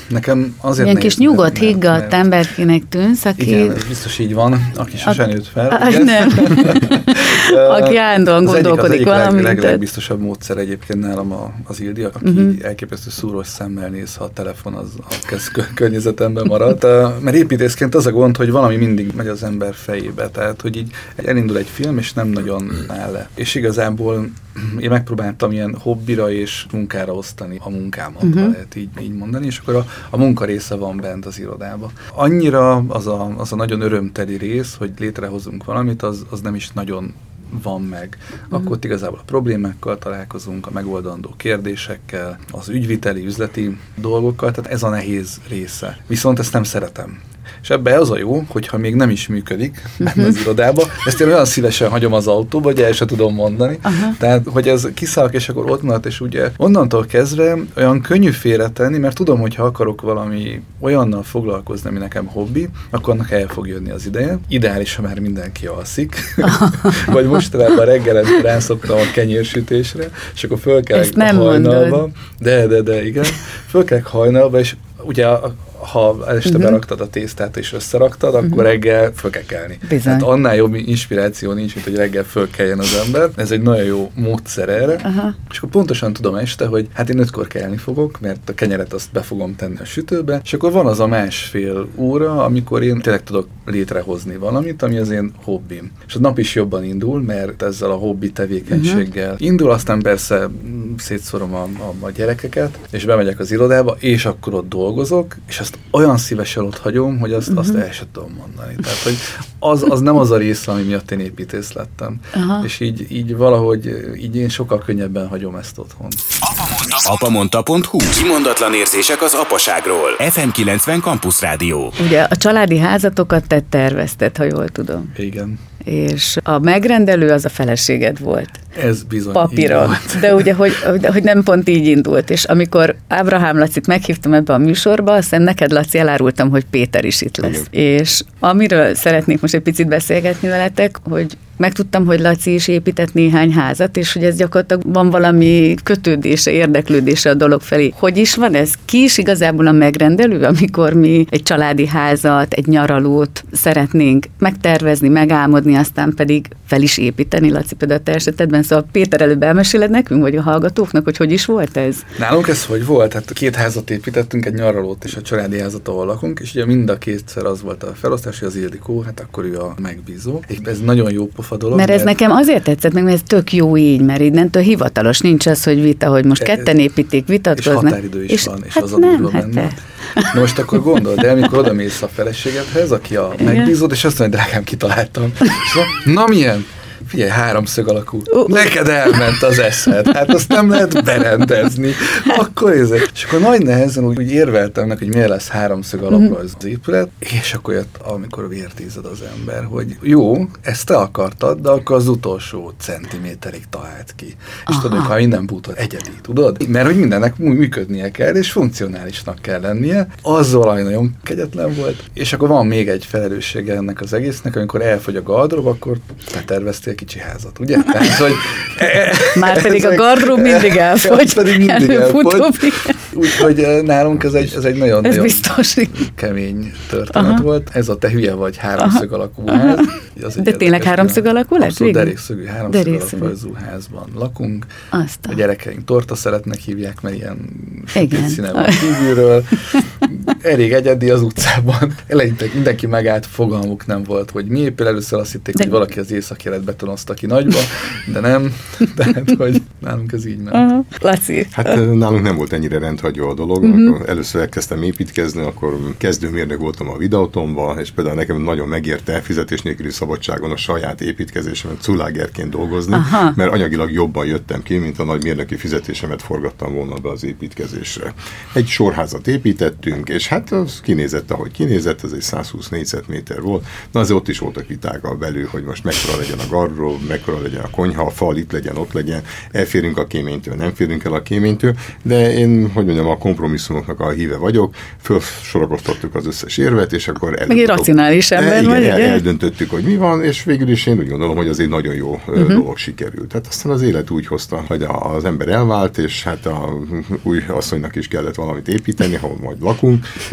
Nekem azért Ilyen kis nyugodt, higgadt emberkinek tűnsz, aki... Igen, ez biztos így van, aki sosem nőtt fel. A, nem. aki állandóan gondolkodik valamit. Az egyik leg, legbiztosabb módszer egyébként nálam az Ildi, aki uh-huh. elképesztő szúros szemmel néz, ha a telefon az a kez környezetemben maradt. Mert építészként az a gond, hogy valami mindig megy az ember fejébe, tehát hogy így elindul egy film, és nem nagyon áll le. És igazából én megpróbáltam ilyen hobbira és munkára osztani a munkámat, uh-huh. lehet így, így mondani, és akkor a, a munka része van bent az irodába. Annyira az a, az a nagyon örömteli rész, hogy létrehozunk valamit, az, az nem is nagyon van meg, uh-huh. akkor igazából a problémákkal találkozunk, a megoldandó kérdésekkel, az ügyviteli, üzleti dolgokkal, tehát ez a nehéz része. Viszont ezt nem szeretem. És ebbe az a jó, hogyha még nem is működik uh-huh. az irodába, ezt én olyan szívesen hagyom az autóba, hogy el sem tudom mondani. Uh-huh. Tehát, hogy ez kiszállok, és akkor ott maradt, és ugye onnantól kezdve olyan könnyű félretenni, mert tudom, hogy ha akarok valami olyannal foglalkozni, ami nekem hobbi, akkor annak el fog jönni az ideje. Ideális, ha már mindenki alszik, vagy mostanában reggelet rászoktam a kenyérsütésre, és akkor fölkelek hajnalba. Mondod. De, de, de, igen. Fölkelek hajnalba, és ugye a, ha este uh-huh. beraktad a tésztát és összeraktad, akkor uh-huh. reggel föl kell kelni. Bizony. Hát annál jobb inspiráció nincs, mint hogy reggel föl keljen az ember. Ez egy nagyon jó módszer erre. Uh-huh. És akkor pontosan tudom este, hogy hát én ötkor kelni fogok, mert a kenyeret azt be fogom tenni a sütőbe, és akkor van az a másfél óra, amikor én tényleg tudok létrehozni valamit, ami az én hobbim. És a nap is jobban indul, mert ezzel a hobbi tevékenységgel uh-huh. indul, aztán persze szétszorom a, a, a gyerekeket, és bemegyek az irodába, és akkor ott dolgozok, és azt olyan szívesen ott hagyom, hogy azt, uh-huh. azt el sem tudom mondani. Tehát, hogy az, az nem az a része, ami miatt én építész lettem. Uh-huh. És így, így valahogy, így én sokkal könnyebben hagyom ezt otthon. Apamonta.hu Kimondatlan érzések az apaságról. FM 90 Campus Rádió. Ugye a családi házatokat te tervezted, ha jól tudom. Igen. És a megrendelő az a feleséged volt. Ez bizony Papíron. De ugye, hogy, hogy nem pont így indult. És amikor Ábrahám Lacit meghívtam ebbe a műsorba, aztán neked, Laci, elárultam, hogy Péter is itt lesz. Igen. És amiről szeretnék most egy picit beszélgetni veletek, hogy megtudtam, hogy Laci is épített néhány házat, és hogy ez gyakorlatilag van valami kötődése, érdeklődése a dolog felé. Hogy is van ez? Ki is igazából a megrendelő, amikor mi egy családi házat, egy nyaralót szeretnénk megtervezni, megálmodni, aztán pedig fel is építeni, Laci például a te esetedben. Szóval Péter előbb elmeséled nekünk, vagy a hallgatóknak, hogy hogy is volt ez? Nálunk ez hogy volt? Hát két házat építettünk, egy nyaralót és a családi házat, ahol lakunk, és ugye mind a kétszer az volt a felosztás, hogy az Ildikó, hát akkor ő a megbízó. És ez nagyon jó dolog. Mert ez mert... nekem azért tetszett meg, mert ez tök jó így, mert innentől hivatalos, nincs az, hogy vita, hogy most ketten építik, vitatkoznak. És határidő is és, van, és hát az nem, hát benne. Na most akkor gondold el, amikor oda mész a feleségedhez, aki a megbízod, és azt mondja, drágám, kitaláltam. És na milyen? Figyelj, háromszög alakú. Uh, Neked elment az eszed. Hát azt nem lehet berendezni. Akkor ezek. És akkor nagy nehezen úgy, úgy érveltem neki, hogy miért lesz háromszög alakú mhm. az épület, és akkor jött, amikor vértízed az ember, hogy jó, ezt te akartad, de akkor az utolsó centiméterig talált ki. És Aha. tudod, ha minden bútor egyedi, tudod? Mert hogy mindennek működnie kell, és funkcionálisnak kell lennie. Az valami nagyon kegyetlen volt. És akkor van még egy felelőssége ennek az egésznek, amikor elfogy a gardrób, akkor te terveztél kicsi házat, ugye? Tehát, hogy Már pedig a gardrób mindig elfogy. pedig mindig elfogy. Úgyhogy eh, nálunk ez egy, ez egy nagyon, ez nagyon biztos. kemény történet Aha. volt. Ez a te hülye vagy háromszög alakú Aha. ház. Az De tényleg háromszög alakú lett? Abszolút derékszögű háromszög alakú házban lakunk. Aztán. A gyerekeink torta szeretnek hívják, mert ilyen színe van kívülről. Elég egyedi az utcában. Eleinte mindenki megállt, fogalmuk nem volt, hogy mi épül. Először azt hitték, De... hogy valaki az északjelet betonozta ki nagyba, de nem. Tehát, hogy nálunk ez így ment. Uh-huh. Laci. Hát nálunk nem volt ennyire rendhagyó a dolog. Uh-huh. Akkor először elkezdtem építkezni, akkor kezdőmérnök voltam a videótomba, és például nekem nagyon megérte fizetés nélküli szabadságon a saját építkezésemet culágerként dolgozni, Aha. mert anyagilag jobban jöttem ki, mint a nagy mérnöki fizetésemet forgattam volna be az építkezésre. Egy sorházat építettünk, és hát az kinézett, ahogy kinézett, ez egy 120 négyzetméter volt. Na azért ott is voltak viták a belül, hogy most mekkora legyen a garról, mekkora legyen a konyha, a fal itt legyen, ott legyen, elférünk a kéménytől, nem férünk el a kéménytől, de én, hogy mondjam, a kompromisszumoknak a híve vagyok, fölsorogoztattuk az összes érvet, és akkor Meg egy racionális ember igen, vagy, el, eldöntöttük, hogy mi van, és végül is én úgy gondolom, hogy az egy nagyon jó uh-huh. dolog sikerült. Tehát aztán az élet úgy hozta, hogy az ember elvált, és hát a új asszonynak is kellett valamit építeni, ahol majd lakunk,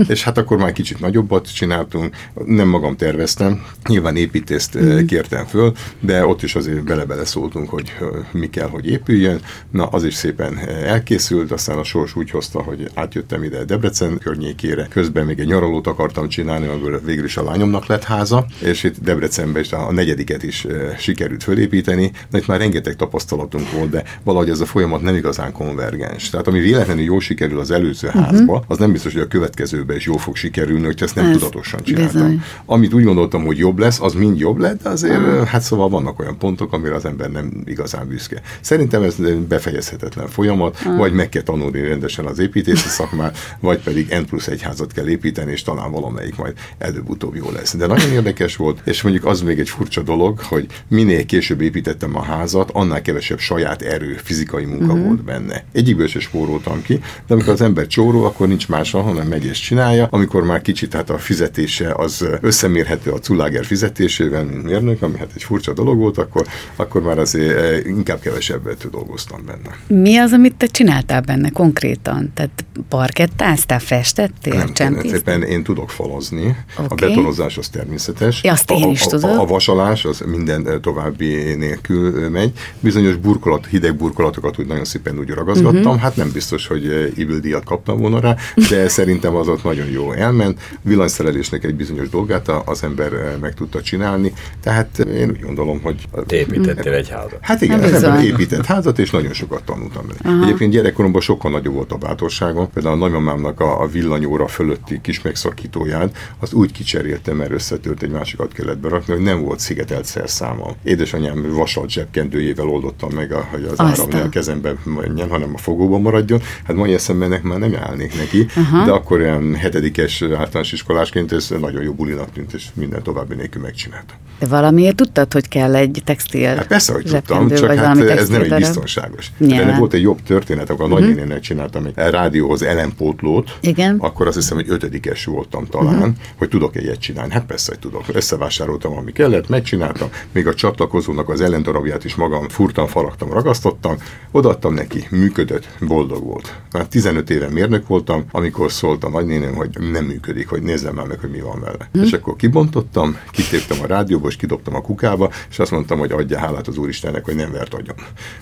és hát akkor már kicsit nagyobbat csináltunk, nem magam terveztem, nyilván építészt uh-huh. kértem föl, de ott is azért bele-bele szóltunk, hogy mi kell, hogy épüljön. Na, az is szépen elkészült, aztán a sors úgy hozta, hogy átjöttem ide Debrecen környékére. Közben még egy nyaralót akartam csinálni, amiből végül is a lányomnak lett háza, és itt Debrecenben is a negyediket is sikerült fölépíteni. Na, itt már rengeteg tapasztalatunk volt, de valahogy ez a folyamat nem igazán konvergens. Tehát ami véletlenül jó sikerül az előző uh-huh. házba, az nem biztos, hogy a következőbe is jó fog sikerülni, hogy ezt nem ez tudatosan csináltam. Bizony. Amit úgy gondoltam, hogy jobb lesz, az mind jobb lett, de azért uh-huh. hát szóval vannak olyan pontok, amire az ember nem igazán büszke. Szerintem ez befejezhetetlen folyamat, uh-huh. vagy meg kell tanulni rendesen az építési szakmát, vagy pedig N plusz egy házat kell építeni, és talán valamelyik majd előbb-utóbb jó lesz. De nagyon érdekes volt, és mondjuk az még egy furcsa dolog, hogy minél később építettem a házat, annál kevesebb saját erő, fizikai munka uh-huh. volt benne. Egyikből se spóroltam ki, de amikor az ember csóró, akkor nincs mása, hanem megy és csinálja. Amikor már kicsit hát a fizetése az összemérhető a Culáger fizetésével, mint mérnök, ami hát egy furcsa dolog volt, akkor, akkor már azért eh, inkább kevesebbet dolgoztam benne. Mi az, amit te csináltál benne konkrétan? Tehát parkettáztál, festettél, Nem, tulajdonképpen én tudok falazni. Okay. A betonozás az természetes. Ja, azt én is a, tudom. A, a vasalás az minden eh, további nélkül megy. Bizonyos burkolat, hideg burkolatokat úgy nagyon szépen úgy ragazgattam. Uh-huh. Hát nem biztos, hogy díjat kaptam volna rá, de szerintem az ott nagyon jó elment. Villanyszerelésnek egy bizonyos dolgát az ember meg tudta csinálni. Tehát én úgy gondolom, hogy... Te építettél egy házat. Hát igen, hát az ember épített házat, és nagyon sokat tanultam benne. Aha. Egyébként gyerekkoromban sokkal nagyobb volt a bátorságom. Például a nagymamámnak a, a villanyóra fölötti kis megszakítóját, az úgy kicseréltem, mert összetört egy másikat kellett berakni, hogy nem volt szigetelt szerszámmal. Édesanyám vasalt zsebkendőjével oldottam meg, a, hogy az áram ne a kezembe menjen, hanem a fogóban maradjon. Hát mai eszemben már nem állnék neki, Aha. de akkor olyan hetedikes általános iskolásként ez nagyon jó bulinak tűnt, és minden további nélkül megcsináltam. De valamiért tudtad, hogy kell egy textil Hát persze, hogy tudtam, csak hát ez nem egy biztonságos. Ennek volt egy jobb történet, akkor a uh-huh. nagynénének csináltam egy rádióhoz ellenpótlót, Igen. akkor azt hiszem, hogy ötödikes voltam talán, uh-huh. hogy tudok egyet csinálni. Hát persze, hogy tudok. Összevásároltam, ami kellett, megcsináltam, még a csatlakozónak az ellendarabját is magam furtam, faragtam, ragasztottam, odaadtam neki, működött, boldog volt. Már 15 éve mérnök voltam, amikor szólt a nagynéném, hogy nem működik, hogy nézzem már meg, hogy mi van vele. Uh-huh. És akkor kibontottam, kitéptem a rádióba, és kidobtam a kukába, és azt mondtam, hogy adja hálát az Úristennek, hogy nem vert agyon.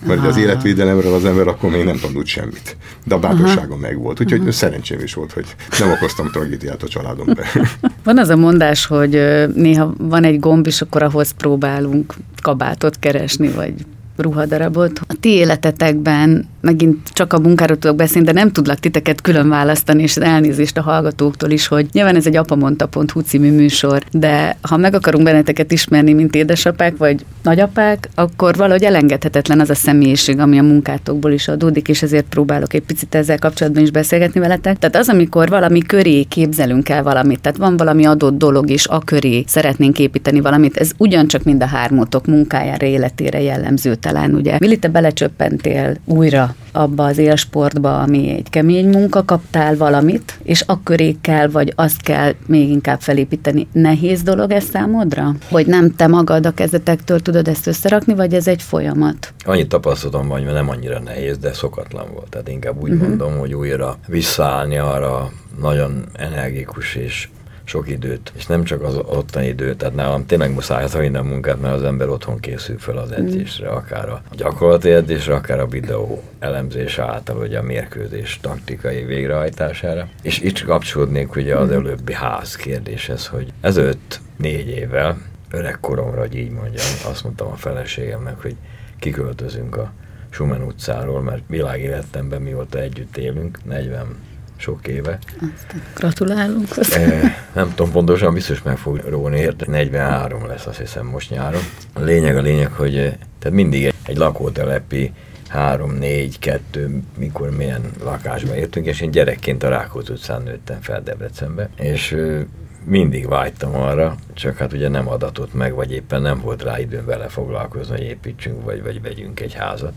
Mert Aha. az életvédelemről az ember akkor még nem tanult semmit. De a bátorságom meg volt. Úgyhogy Aha. szerencsém is volt, hogy nem okoztam tragédiát a családomban. Van az a mondás, hogy néha van egy gomb, és akkor ahhoz próbálunk kabátot keresni, vagy ruhadarabot. A ti életetekben megint csak a munkáról tudok beszélni, de nem tudlak titeket külön választani, és elnézést a hallgatóktól is, hogy nyilván ez egy apamonta.hu című műsor, de ha meg akarunk benneteket ismerni, mint édesapák vagy nagyapák, akkor valahogy elengedhetetlen az a személyiség, ami a munkátokból is adódik, és ezért próbálok egy picit ezzel kapcsolatban is beszélgetni veletek. Tehát az, amikor valami köré képzelünk el valamit, tehát van valami adott dolog, és a köré szeretnénk építeni valamit, ez ugyancsak mind a hármótok munkájára, életére jellemző talán, ugye. Mili, te belecsöppentél újra abba az élsportba, ami egy kemény munka, kaptál valamit, és akköré kell, vagy azt kell még inkább felépíteni. Nehéz dolog ez számodra? Hogy nem te magad a kezetektől tudod ezt összerakni, vagy ez egy folyamat? Annyit tapasztalatom van, hogy nem annyira nehéz, de szokatlan volt. Tehát inkább úgy uh-huh. mondom, hogy újra visszaállni arra nagyon energikus és sok időt, és nem csak az ottani időt, tehát nálam tényleg muszáj a minden munkát, mert az ember otthon készül fel az edzésre, akár a gyakorlati edzésre, akár a videó elemzés által, ugye a mérkőzés taktikai végrehajtására. És itt kapcsolódnék ugye az előbbi ház kérdéshez, hogy ezelőtt négy évvel, öregkoromra, hogy így mondjam, azt mondtam a feleségemnek, hogy kiköltözünk a Schumann utcáról, mert világéletemben mióta együtt élünk, 40 sok éve. Aztán gratulálunk. E, nem tudom pontosan, biztos meg fog róni, érte 43 lesz azt hiszem most nyáron. A lényeg a lényeg, hogy eh, tehát mindig egy, egy lakótelepi három, négy, kettő, mikor milyen lakásba értünk, és én gyerekként a Rákóczi utcán nőttem fel Debrecenbe, és ö, mindig vágytam arra, csak hát ugye nem adatott meg, vagy éppen nem volt rá időm vele foglalkozni, hogy építsünk, vagy, vagy vegyünk egy házat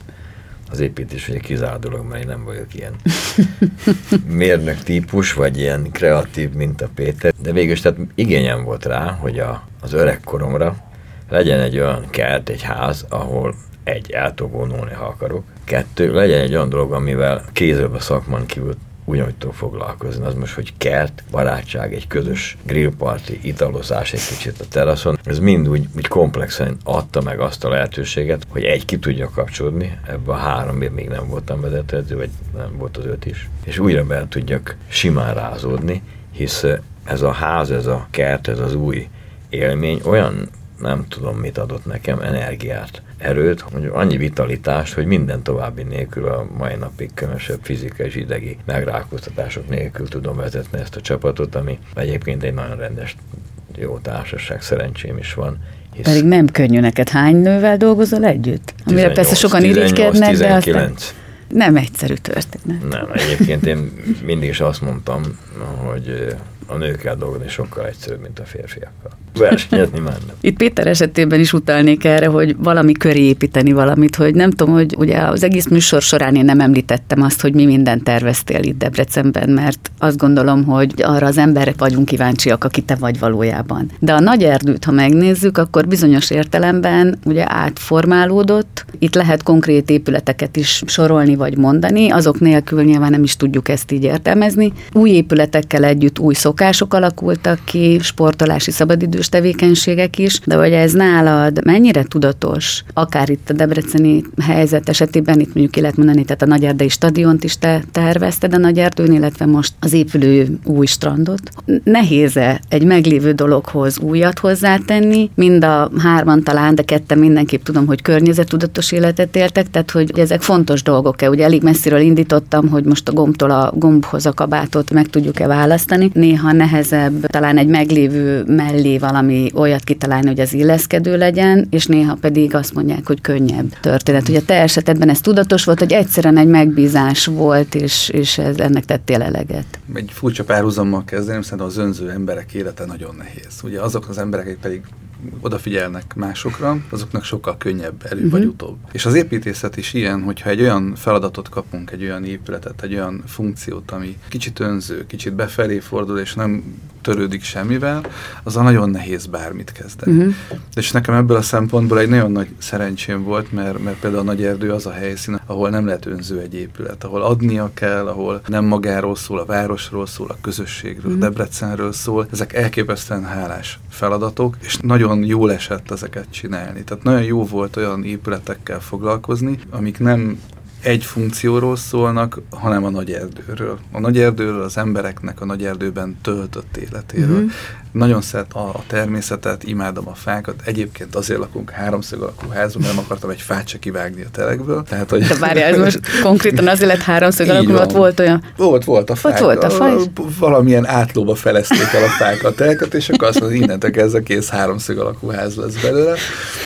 az építés ugye kizárt dolog, mert én nem vagyok ilyen mérnök típus, vagy ilyen kreatív, mint a Péter. De végül tehát igényem volt rá, hogy a, az öregkoromra legyen egy olyan kert, egy ház, ahol egy, el tudok vonulni, ha akarok. Kettő, legyen egy olyan dolog, amivel kézőbb a szakman kívül ugyanúgy tudok foglalkozni. Az most, hogy kert, barátság, egy közös grillparti, italozás egy kicsit a teraszon, ez mind úgy, úgy komplexen adta meg azt a lehetőséget, hogy egy ki tudja kapcsolódni, ebben a három év még nem voltam vezetőedző, vagy nem volt az öt is, és újra be tudjak simán rázódni, hisz ez a ház, ez a kert, ez az új élmény olyan nem tudom mit adott nekem, energiát, erőt, hogy annyi vitalitást, hogy minden további nélkül a mai napig különösebb fizikai és idegi megrálkoztatások nélkül tudom vezetni ezt a csapatot, ami egyébként egy nagyon rendes jó társaság, szerencsém is van. Hisz Pedig nem könnyű neked. Hány nővel dolgozol együtt? Amire 18, persze sokan 18, irigykednek, 19. de aztán nem egyszerű történet. Nem, egyébként én mindig is azt mondtam, hogy a nőkkel dolgozni sokkal egyszerűbb, mint a férfiakkal. Versenyezni már nem. Itt Péter esetében is utalnék erre, hogy valami köré építeni valamit, hogy nem tudom, hogy ugye az egész műsor során én nem említettem azt, hogy mi mindent terveztél itt Debrecenben, mert azt gondolom, hogy arra az emberek vagyunk kíváncsiak, aki te vagy valójában. De a nagy erdőt, ha megnézzük, akkor bizonyos értelemben ugye átformálódott. Itt lehet konkrét épületeket is sorolni vagy mondani, azok nélkül nyilván nem is tudjuk ezt így értelmezni. Új épületekkel együtt új szok szokások alakultak ki, sportolási szabadidős fontos tevékenységek is, de hogy ez nálad mennyire tudatos, akár itt a debreceni helyzet esetében, itt mondjuk ki lehet mondani, tehát a Nagyerdei stadiont is te tervezted a Nagyerdőn, illetve most az épülő új strandot. Nehéz-e egy meglévő dologhoz újat hozzátenni, mind a hárman talán, de ketten mindenképp tudom, hogy környezettudatos életet éltek, tehát hogy ezek fontos dolgok-e. Ugye elég messziről indítottam, hogy most a gombtól a gombhoz a kabátot meg tudjuk-e választani. Néha nehezebb talán egy meglévő mellé valami olyat kitalálni, hogy az illeszkedő legyen, és néha pedig azt mondják, hogy könnyebb történet. Ugye te esetedben ez tudatos volt, hogy egyszerűen egy megbízás volt, és, és ez, ennek tettél eleget. Egy furcsa párhuzammal kezdeném, szerintem az önző emberek élete nagyon nehéz. Ugye azok az emberek, akik pedig odafigyelnek másokra, azoknak sokkal könnyebb előbb uh-huh. vagy mhm. utóbb. És az építészet is ilyen, hogyha egy olyan feladatot kapunk, egy olyan épületet, egy olyan funkciót, ami kicsit önző, kicsit befelé fordul, és nem törődik semmivel, azzal nagyon nehéz bármit kezdeni. Uh-huh. És nekem ebből a szempontból egy nagyon nagy szerencsém volt, mert, mert például a Nagy Erdő az a helyszín, ahol nem lehet önző egy épület, ahol adnia kell, ahol nem magáról szól, a városról szól, a közösségről, uh-huh. Debrecenről szól. Ezek elképesztően hálás feladatok, és nagyon jól esett ezeket csinálni. Tehát nagyon jó volt olyan épületekkel foglalkozni, amik nem egy funkcióról szólnak, hanem a nagy erdőről. A nagy erdőről, az embereknek a nagy erdőben töltött életéről. Mm-hmm. Nagyon szeret a, a természetet, imádom a fákat. Egyébként azért lakunk háromszög alakú házban, mert nem akartam egy fát se kivágni a telegből. Tehát, hogy... De várjál, ez most konkrétan azért lett háromszög alakú, ott volt olyan... Volt, volt a fák. Ott volt a fák. Valamilyen átlóba felezték el a fákat, a teleket, és akkor azt mondja, innentől kezdve kész háromszög alakú ház lesz belőle.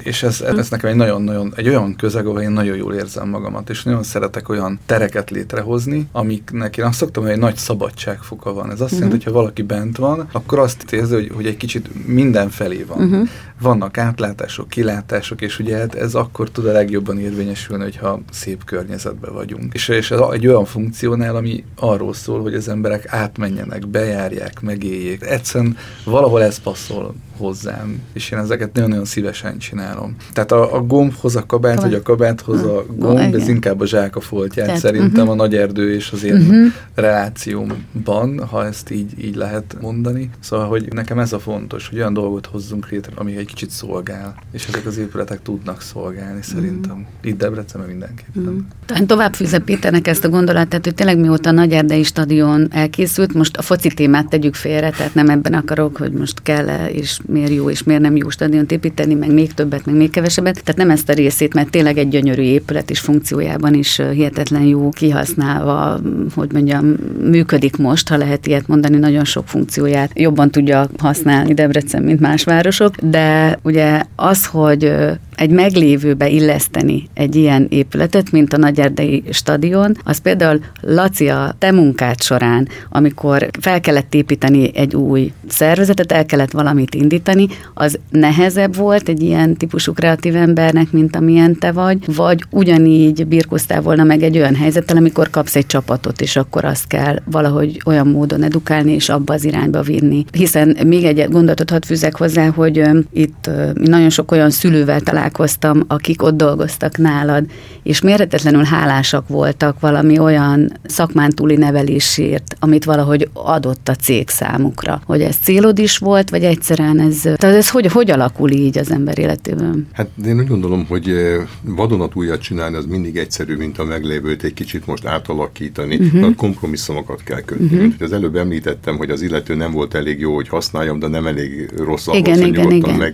És ez, ez nekem egy nagyon-nagyon, egy olyan közeg, ahol én nagyon jól érzem magamat, és nagyon szeretek olyan tereket létrehozni, amiknek én azt szoktam, hogy egy nagy szabadságfoka van. Ez azt uh-huh. jelenti, hogy ha valaki bent van, akkor azt érzi, hogy, hogy egy kicsit mindenfelé van. Uh-huh. Vannak átlátások, kilátások, és ugye hát ez akkor tud a legjobban érvényesülni, hogyha szép környezetben vagyunk. És, és ez egy olyan funkciónál, ami arról szól, hogy az emberek átmenjenek, bejárják, megéljék. Egyszerűen valahol ez passzol hozzám, és én ezeket nagyon-nagyon szívesen csinálom. Tehát a, a gombhoz a kabát, vagy a kabáthoz a gomb, ez inkább a zsák a foltját Tehát, szerintem uh-huh. a nagy erdő és az én uh-huh. relációmban, ha ezt így, így lehet mondani. Szóval, hogy nekem ez a fontos, hogy olyan dolgot hozzunk létre, ami egy kicsit szolgál, és ezek az épületek tudnak szolgálni szerintem. Uh-huh. Itt Debrecenben mindenképpen. Uh-huh. Talán tovább fűzze Péternek ezt a gondolatát, hogy tényleg mióta a Nagy Erdei stadion elkészült, most a foci témát tegyük félre, tehát nem ebben akarok, hogy most kell-e és miért jó és miért nem jó stadiont építeni, meg még többet, meg még kevesebbet. Tehát nem ezt a részét, mert tényleg egy gyönyörű épület és funkciójában is hihetetlen jó kihasználva, hogy mondjam, működik most, ha lehet ilyet mondani, nagyon sok funkcióját jobban tudja használni Debrecen, mint más városok, de ugye az, hogy egy meglévőbe illeszteni egy ilyen épületet, mint a Nagyerdei stadion, az például Laci a te munkát során, amikor fel kellett építeni egy új szervezetet, el kellett valamit indítani, az nehezebb volt egy ilyen típusú kreatív embernek, mint amilyen te vagy, vagy ugyanígy birkoztál volna meg egy olyan helyzettel, amikor kapsz egy csapatot, és akkor azt kell valahogy olyan módon edukálni, és abba az irányba vinni. Hiszen még egy gondolatot hadd fűzek hozzá, hogy itt nagyon sok olyan szülővel találkoztam, akik ott dolgoztak nálad, és méretetlenül hálásak voltak valami olyan szakmán túli nevelésért, amit valahogy adott a cég számukra. Hogy ez célod is volt, vagy egyszerűen ez, tehát ez hogy, hogy alakul így az ember életében? Hát én úgy gondolom, hogy vadonatújat csinálni az mindig egyszerű, mint a meglévőt egy kicsit most átalakítani, uh-huh. tehát kompromisszumokat kell kötni. Uh-huh. Mint az előbb említettem, hogy az illető nem volt elég jó, hogy használjam, de nem elég rossz ahhoz, igen, hogy igen, igen. Meg,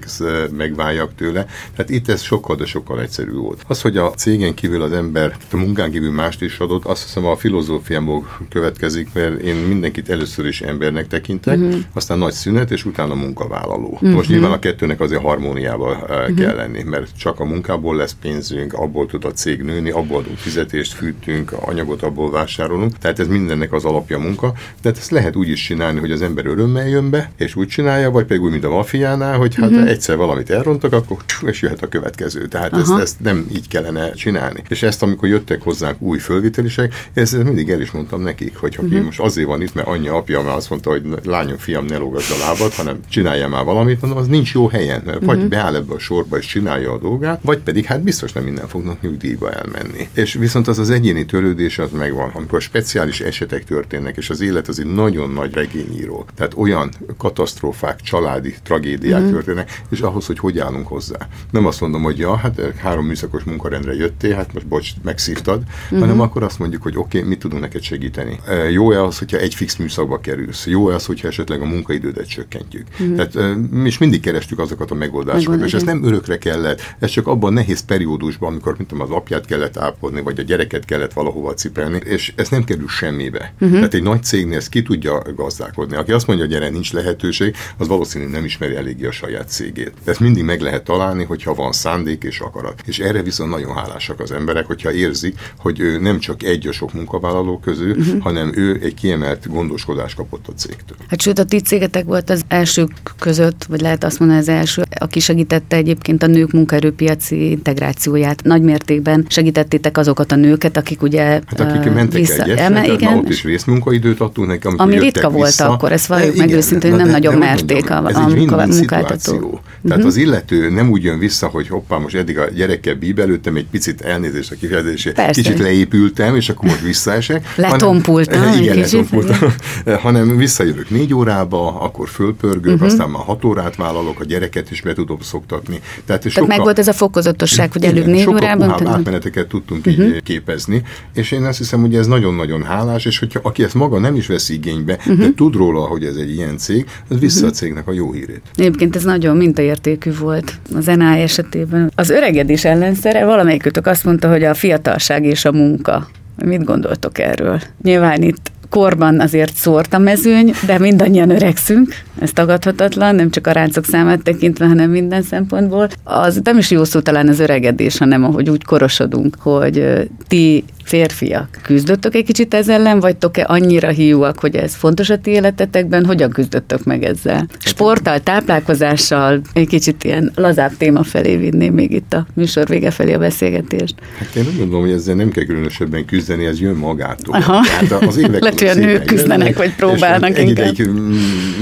megváljak tőle. Tehát itt ez sokkal, de sokkal egyszerű volt. Az, hogy a cégen kívül az ember a munkán kívül mást is adott, azt hiszem a filozófiámból következik, mert én mindenkit először is embernek tekintek, uh-huh. aztán nagy szünet, és utána munkavállaló. Uh-huh. Most nyilván a kettőnek azért harmóniával uh-huh. kell lenni, mert csak a munkából lesz pénzünk, abból tud a cég nőni, abból adunk fizetést, fűtünk, anyagot abból vásárolunk, tehát ez mindennek az alapja munka, de ezt lehet úgy is csinálni, hogy az ember örömmel jön be, és úgy csinálja, vagy pedig úgy, mint a mafiánál, hogy hát uh-huh. Egyszer valamit elrontok, akkor és jöhet a következő. Tehát ezt, ezt nem így kellene csinálni. És ezt, amikor jöttek hozzánk új fölvitelisek, ezt mindig el is mondtam nekik, hogy ha uh-huh. most azért van itt, mert anyja, apja már azt mondta, hogy lányom, fiam, ne lógasd a lábat, hanem csinálja már valamit, mondom, az nincs jó helyen, mert uh-huh. vagy beáll ebbe a sorba és csinálja a dolgát, vagy pedig hát biztos nem minden fognak nyugdíjba elmenni. És viszont az az egyéni törődés az megvan, amikor speciális esetek történnek, és az élet az egy nagyon nagy regényíró. Tehát olyan katasztrófák, családi tragédiák uh-huh. történnek, és ahhoz, hogy hogy állunk hozzá. Nem azt mondom, hogy ja, hát három műszakos munkarendre jöttél, hát most bocs, megszívtad, uh-huh. hanem akkor azt mondjuk, hogy oké, okay, mit tudunk neked segíteni. Jó-e az, hogyha egy fix műszakba kerülsz? Jó-e az, hogyha esetleg a munkaidődet csökkentjük? Uh-huh. Tehát mi is mindig kerestük azokat a megoldásokat, Megvan, és ez nem örökre kellett, ez csak abban nehéz periódusban, amikor mint tudom, az apját kellett ápolni, vagy a gyereket kellett valahova cipelni, és ez nem kerül semmibe. Uh-huh. Tehát egy nagy cégnél ezt ki tudja gazdálkodni. Aki azt mondja, hogy gyere, nincs lehetőség, az valószínűleg nem ismeri eléggé a saját cégét. Ezt mindig meg lehet találni, hogyha van szándék és akarat. És erre viszont nagyon hálásak az emberek, hogyha érzik, hogy ő nem csak egy a sok munkavállaló közül, uh-huh. hanem ő egy kiemelt gondoskodást kapott a cégtől. Hát sőt, a ti cégetek volt az elsők között, vagy lehet azt mondani az első, aki segítette egyébként a nők munkaerőpiaci integrációját. Nagy mértékben segítettétek azokat a nőket, akik ugye Hát akik mentek vissza, egyet, eme, igen. ott is részmunkaidőt adtunk nekem, Ami ritka volt vissza. akkor, ezt valljuk meg őszintén, nem nagyon merték a, a munkáltató. Tehát uh-huh. az illető nem úgy jön vissza, hogy hoppá, most eddig a gyerekkel bíbelődtem, egy picit elnézést a kifejezésé, kicsit leépültem, és akkor most visszaesek. Letompultam. Hanem, igen, letompultam. hanem visszajövök négy órába, akkor fölpörgök, uh-huh. aztán már hat órát vállalok, a gyereket is be tudom szoktatni. Tehát, Tehát sokkal, meg volt ez a fokozatosság, hogy előbb négy órában. Sokkal átmeneteket tudtunk uh-huh. így képezni, és én azt hiszem, hogy ez nagyon-nagyon hálás, és hogyha aki ezt maga nem is vesz igénybe, uh-huh. de tud róla, hogy ez egy ilyen cég, az vissza uh-huh. a cégnek a jó hírét. Egyébként ez nagyon mintaértékű volt az NA esetében. Az öregedés ellenszere valamelyikőtök azt mondta, hogy a fiatalság és a munka. Mit gondoltok erről? Nyilván itt korban azért szórt a mezőny, de mindannyian öregszünk, ez tagadhatatlan, nem csak a ráncok számát tekintve, hanem minden szempontból. Az nem is jó szó talán az öregedés, hanem ahogy úgy korosodunk, hogy ti férfiak. Küzdöttök egy kicsit ezzel ellen, vagytok-e annyira hiúak, hogy ez fontos a ti életetekben? Hogyan küzdöttök meg ezzel? Sporttal, táplálkozással, egy kicsit ilyen lazább téma felé vinném még itt a műsor vége felé a beszélgetést. Hát én úgy gondolom, hogy ezzel nem kell különösebben küzdeni, ez jön magától. Aha. Hát az évek Lehet, hogy a nők küzdenek, vagy próbálnak egy inkább. Ideig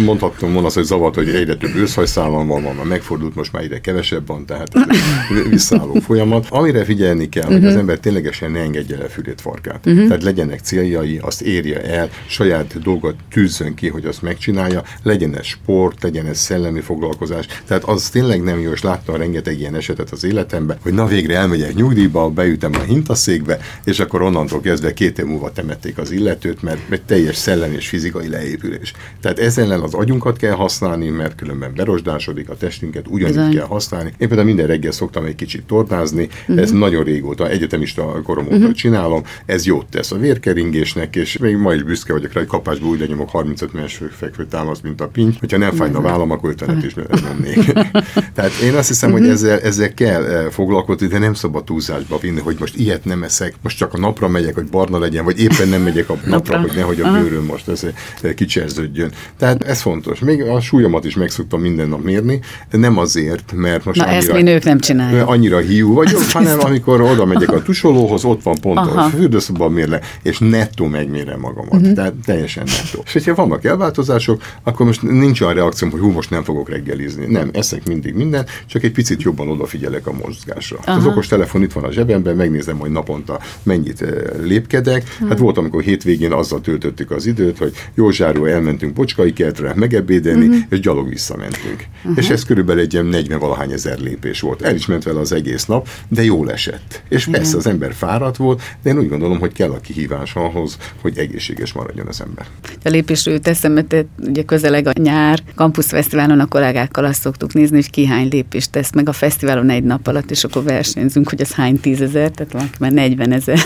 mondhatom volna, hogy zavart, hogy egyre több őszhajszálam van, van, megfordult, most már egyre kevesebb van, tehát visszaálló folyamat. Amire figyelni kell, hogy az mhm. ember ténylegesen ne engedje le fülét, farkát. Uh-huh. Tehát legyenek céljai, azt érje el, saját dolgot tűzzön ki, hogy azt megcsinálja, legyen ez sport, legyen ez szellemi foglalkozás. Tehát az tényleg nem jó, és láttam rengeteg ilyen esetet az életemben, hogy na végre elmegyek nyugdíjba, beütem a hintaszékbe, és akkor onnantól kezdve két év múlva temették az illetőt, mert egy teljes szellemi és fizikai leépülés. Tehát ezzel ellen az agyunkat kell használni, mert különben berosdásodik a testünket, ugyanígy Bizony. kell használni. Én például minden reggel szoktam egy kicsit tortázni, uh-huh. ez nagyon régóta, egyetemista korom óta uh-huh. csinálom, csinálom, ez jót tesz a vérkeringésnek, és még ma is büszke vagyok rá, hogy kapásból úgy lenyomok 35 méres fekvő támaszt, mint a pinty. Hogyha nem fájna a vállam, akkor ötlenet is mennék. Tehát én azt hiszem, hogy mhm. ezzel, ezzel kell eh, foglalkozni, de nem szabad túlzásba vinni, hogy most ilyet nem eszek, most csak a napra megyek, hogy barna legyen, vagy éppen nem megyek a napra, hogy nehogy a bőröm most ez eh, kicserződjön. Tehát ez fontos. Még a súlyomat is meg szoktam minden nap mérni, de nem azért, mert most Na, annyira, ezt mi nők nem csináljuk. Annyira hiú vagyok, hanem amikor oda megyek a tusolóhoz, ott van pont Aha. A fürdőszobban mérle, és nettó megmérem magamat. Uh-huh. Tehát teljesen nettó. És hogyha vannak elváltozások, akkor most nincs olyan reakcióm, hogy hú, most nem fogok reggelizni. Nem, eszek mindig minden, csak egy picit jobban odafigyelek a mozgásra. Uh-huh. Az okos telefon itt van a zsebemben, megnézem, hogy naponta mennyit eh, lépkedek. Uh-huh. Hát volt, amikor hétvégén azzal töltöttük az időt, hogy Józsáról elmentünk Bocskai kertre megebédelni, uh-huh. és gyalog visszamentünk. Uh-huh. És ez körülbelül egy ilyen 40 valahány ezer lépés volt. El is ment vele az egész nap, de jól esett. És persze az ember fáradt volt, de én úgy gondolom, hogy kell a kihívás ahhoz, hogy egészséges maradjon az ember. A lépésről jut eszembe, ugye közeleg a nyár, Campus Fesztiválon a kollégákkal azt szoktuk nézni, hogy ki hány lépést tesz meg a fesztiválon egy nap alatt, és akkor versenyzünk, hogy az hány tízezer, tehát van már 40 ezer.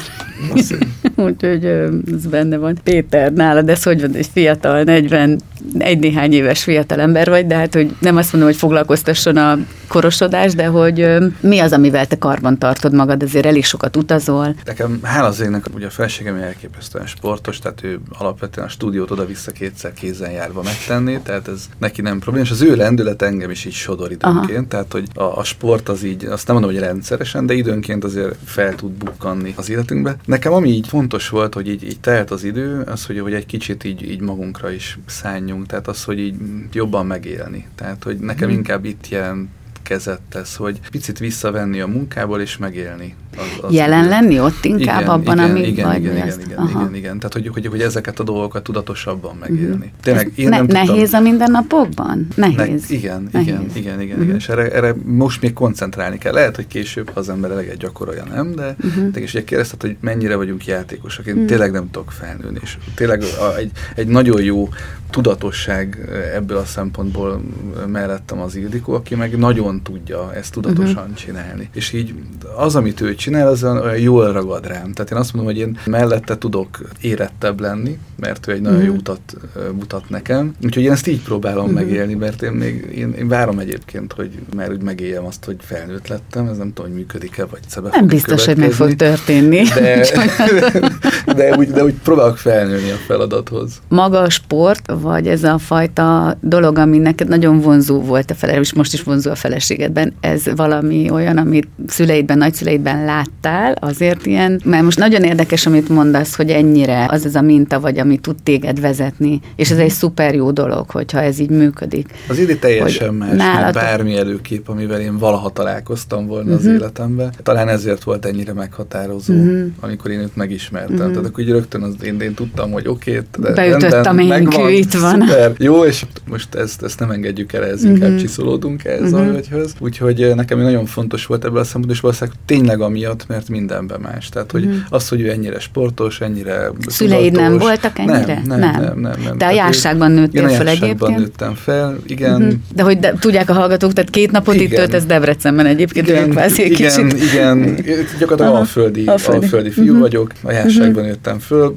Úgyhogy ez benne van. Péter, nálad ez hogy van, egy fiatal, 40 egy néhány éves fiatalember vagy, de hát, hogy nem azt mondom, hogy foglalkoztasson a korosodás, de hogy mi az, amivel te karban tartod magad, azért elég sokat utazol. Nekem hála az égnek, ugye a feleségem elképesztően sportos, tehát ő alapvetően a stúdiót oda-vissza kétszer kézen járva megtenni, tehát ez neki nem probléma, és az ő lendület engem is így sodor időnként, Aha. tehát hogy a, a sport az így, azt nem mondom, hogy rendszeresen, de időnként azért fel tud bukkanni az életünkbe. Nekem ami így fontos volt, hogy így, így telt az idő, az, hogy, hogy egy kicsit így, így magunkra is szálljunk, tehát az, hogy így jobban megélni. Tehát, hogy nekem hmm. inkább itt jelent kezet tesz, hogy picit visszavenni a munkából és megélni. Az, az Jelen ugye. lenni ott inkább igen, abban, igen, amit igen, vagy? Igen, igen, igen, igen, igen, Tehát, hogy, hogy, hogy ezeket a dolgokat tudatosabban megélni. Uh-huh. Tényleg, én ne, nem nehéz tudtam, a mindennapokban? Nehéz. Ne, igen, nehéz. igen, igen, igen, uh-huh. igen. És erre, erre most még koncentrálni kell. Lehet, hogy később, ha az ember eleget gyakorolja, nem, de uh-huh. és ugye kérdezted, hogy mennyire vagyunk játékosak. Én uh-huh. tényleg nem tudok felnőni. És tényleg a, egy, egy nagyon jó tudatosság ebből a szempontból mellettem az Ildikó, aki meg nagyon tudja ezt tudatosan uh-huh. csinálni. És így az, amit ő csinál, az olyan jól ragad rám. Tehát én azt mondom, hogy én mellette tudok érettebb lenni, mert ő egy nagyon uh-huh. jó utat mutat nekem. Úgyhogy én ezt így próbálom uh-huh. megélni, mert én még én, én várom egyébként, hogy már úgy megéljem azt, hogy felnőtt lettem, ez nem tudom, hogy működik-e, vagy szebe Nem biztos, hogy meg fog történni. De, de, úgy, de úgy próbálok felnőni a feladathoz. Maga a sport, vagy ez a fajta dolog, ami neked nagyon vonzó volt a fele, és most is vonzó a feleségedben, ez valami olyan, amit szüleidben, nagyszüleidben láttál, azért ilyen, mert most nagyon érdekes, amit mondasz, hogy ennyire az az a minta, vagy ami tud téged vezetni, és ez egy szuper jó dolog, hogyha ez így működik. Az idő teljesen más, nálad... bármi előkép, amivel én valaha találkoztam volna uh-huh. az mhm. életemben. Talán ezért volt ennyire meghatározó, uh-huh. amikor én őt megismertem. Uh-huh. Tehát akkor így rögtön az, én, én tudtam, hogy oké, okay, beütött a megvan, itt van. Szuper, jó, és most ezt, ezt nem engedjük el, ez uh-huh. inkább csiszolódunk ehhez uh-huh. a hölgyhöz. Úgyhogy nekem nagyon fontos volt ebből a szempontból, és valószínűleg tényleg amiatt, mert mindenben más. Tehát, hogy uh-huh. az, hogy ő ennyire sportos, ennyire Szüleid nem voltak ennyire? Nem, nem, nem. nem, nem. De a járságban nőttél fel egyébként? nőttem fel, igen. Uh-huh. De hogy de, tudják a hallgatók, tehát két napot igen. itt töltesz Debrecenben egyébként, igen, kvázi egy igen, kicsit. Igen, gyakorlatilag alföldi, alföldi. alföldi fiú uh-huh. vagyok, a járságban uh-huh. nőttem föl.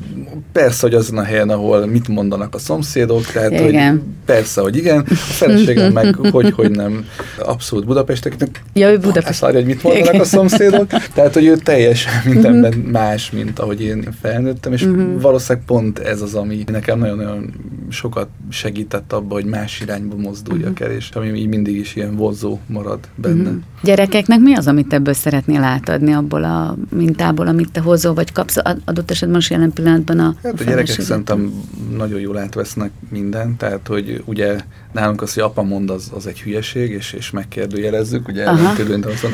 Persze, hogy azon a helyen, ahol mit mondanak a szomszédok, tehát igen. hogy persze, hogy igen. A feleségem meg hogy, hogy nem abszolút Budapestek. Ja, ő Budapest. Azt hogy mit mondanak a szomszédok. Tehát, hogy ő teljesen mindenben uh-huh. más, mint ahogy én felnőttem, és uh-huh. valószínűleg pont ez az, ami nekem nagyon-nagyon sokat segített abba, hogy más irányba mozduljak uh-huh. el, és ami így mindig is ilyen vonzó marad benne. Uh-huh. Gyerekeknek mi az, amit ebből szeretnél átadni? Abból a mintából, amit te hozol, vagy kapsz? Adott esetben most jelen pillanatban a Hát a, a gyerekek szerintem nagyon jól átvesznek mindent, tehát hogy ugye nálunk az, hogy apa mond, az, az egy hülyeség, és, és megkérdőjelezzük, ugye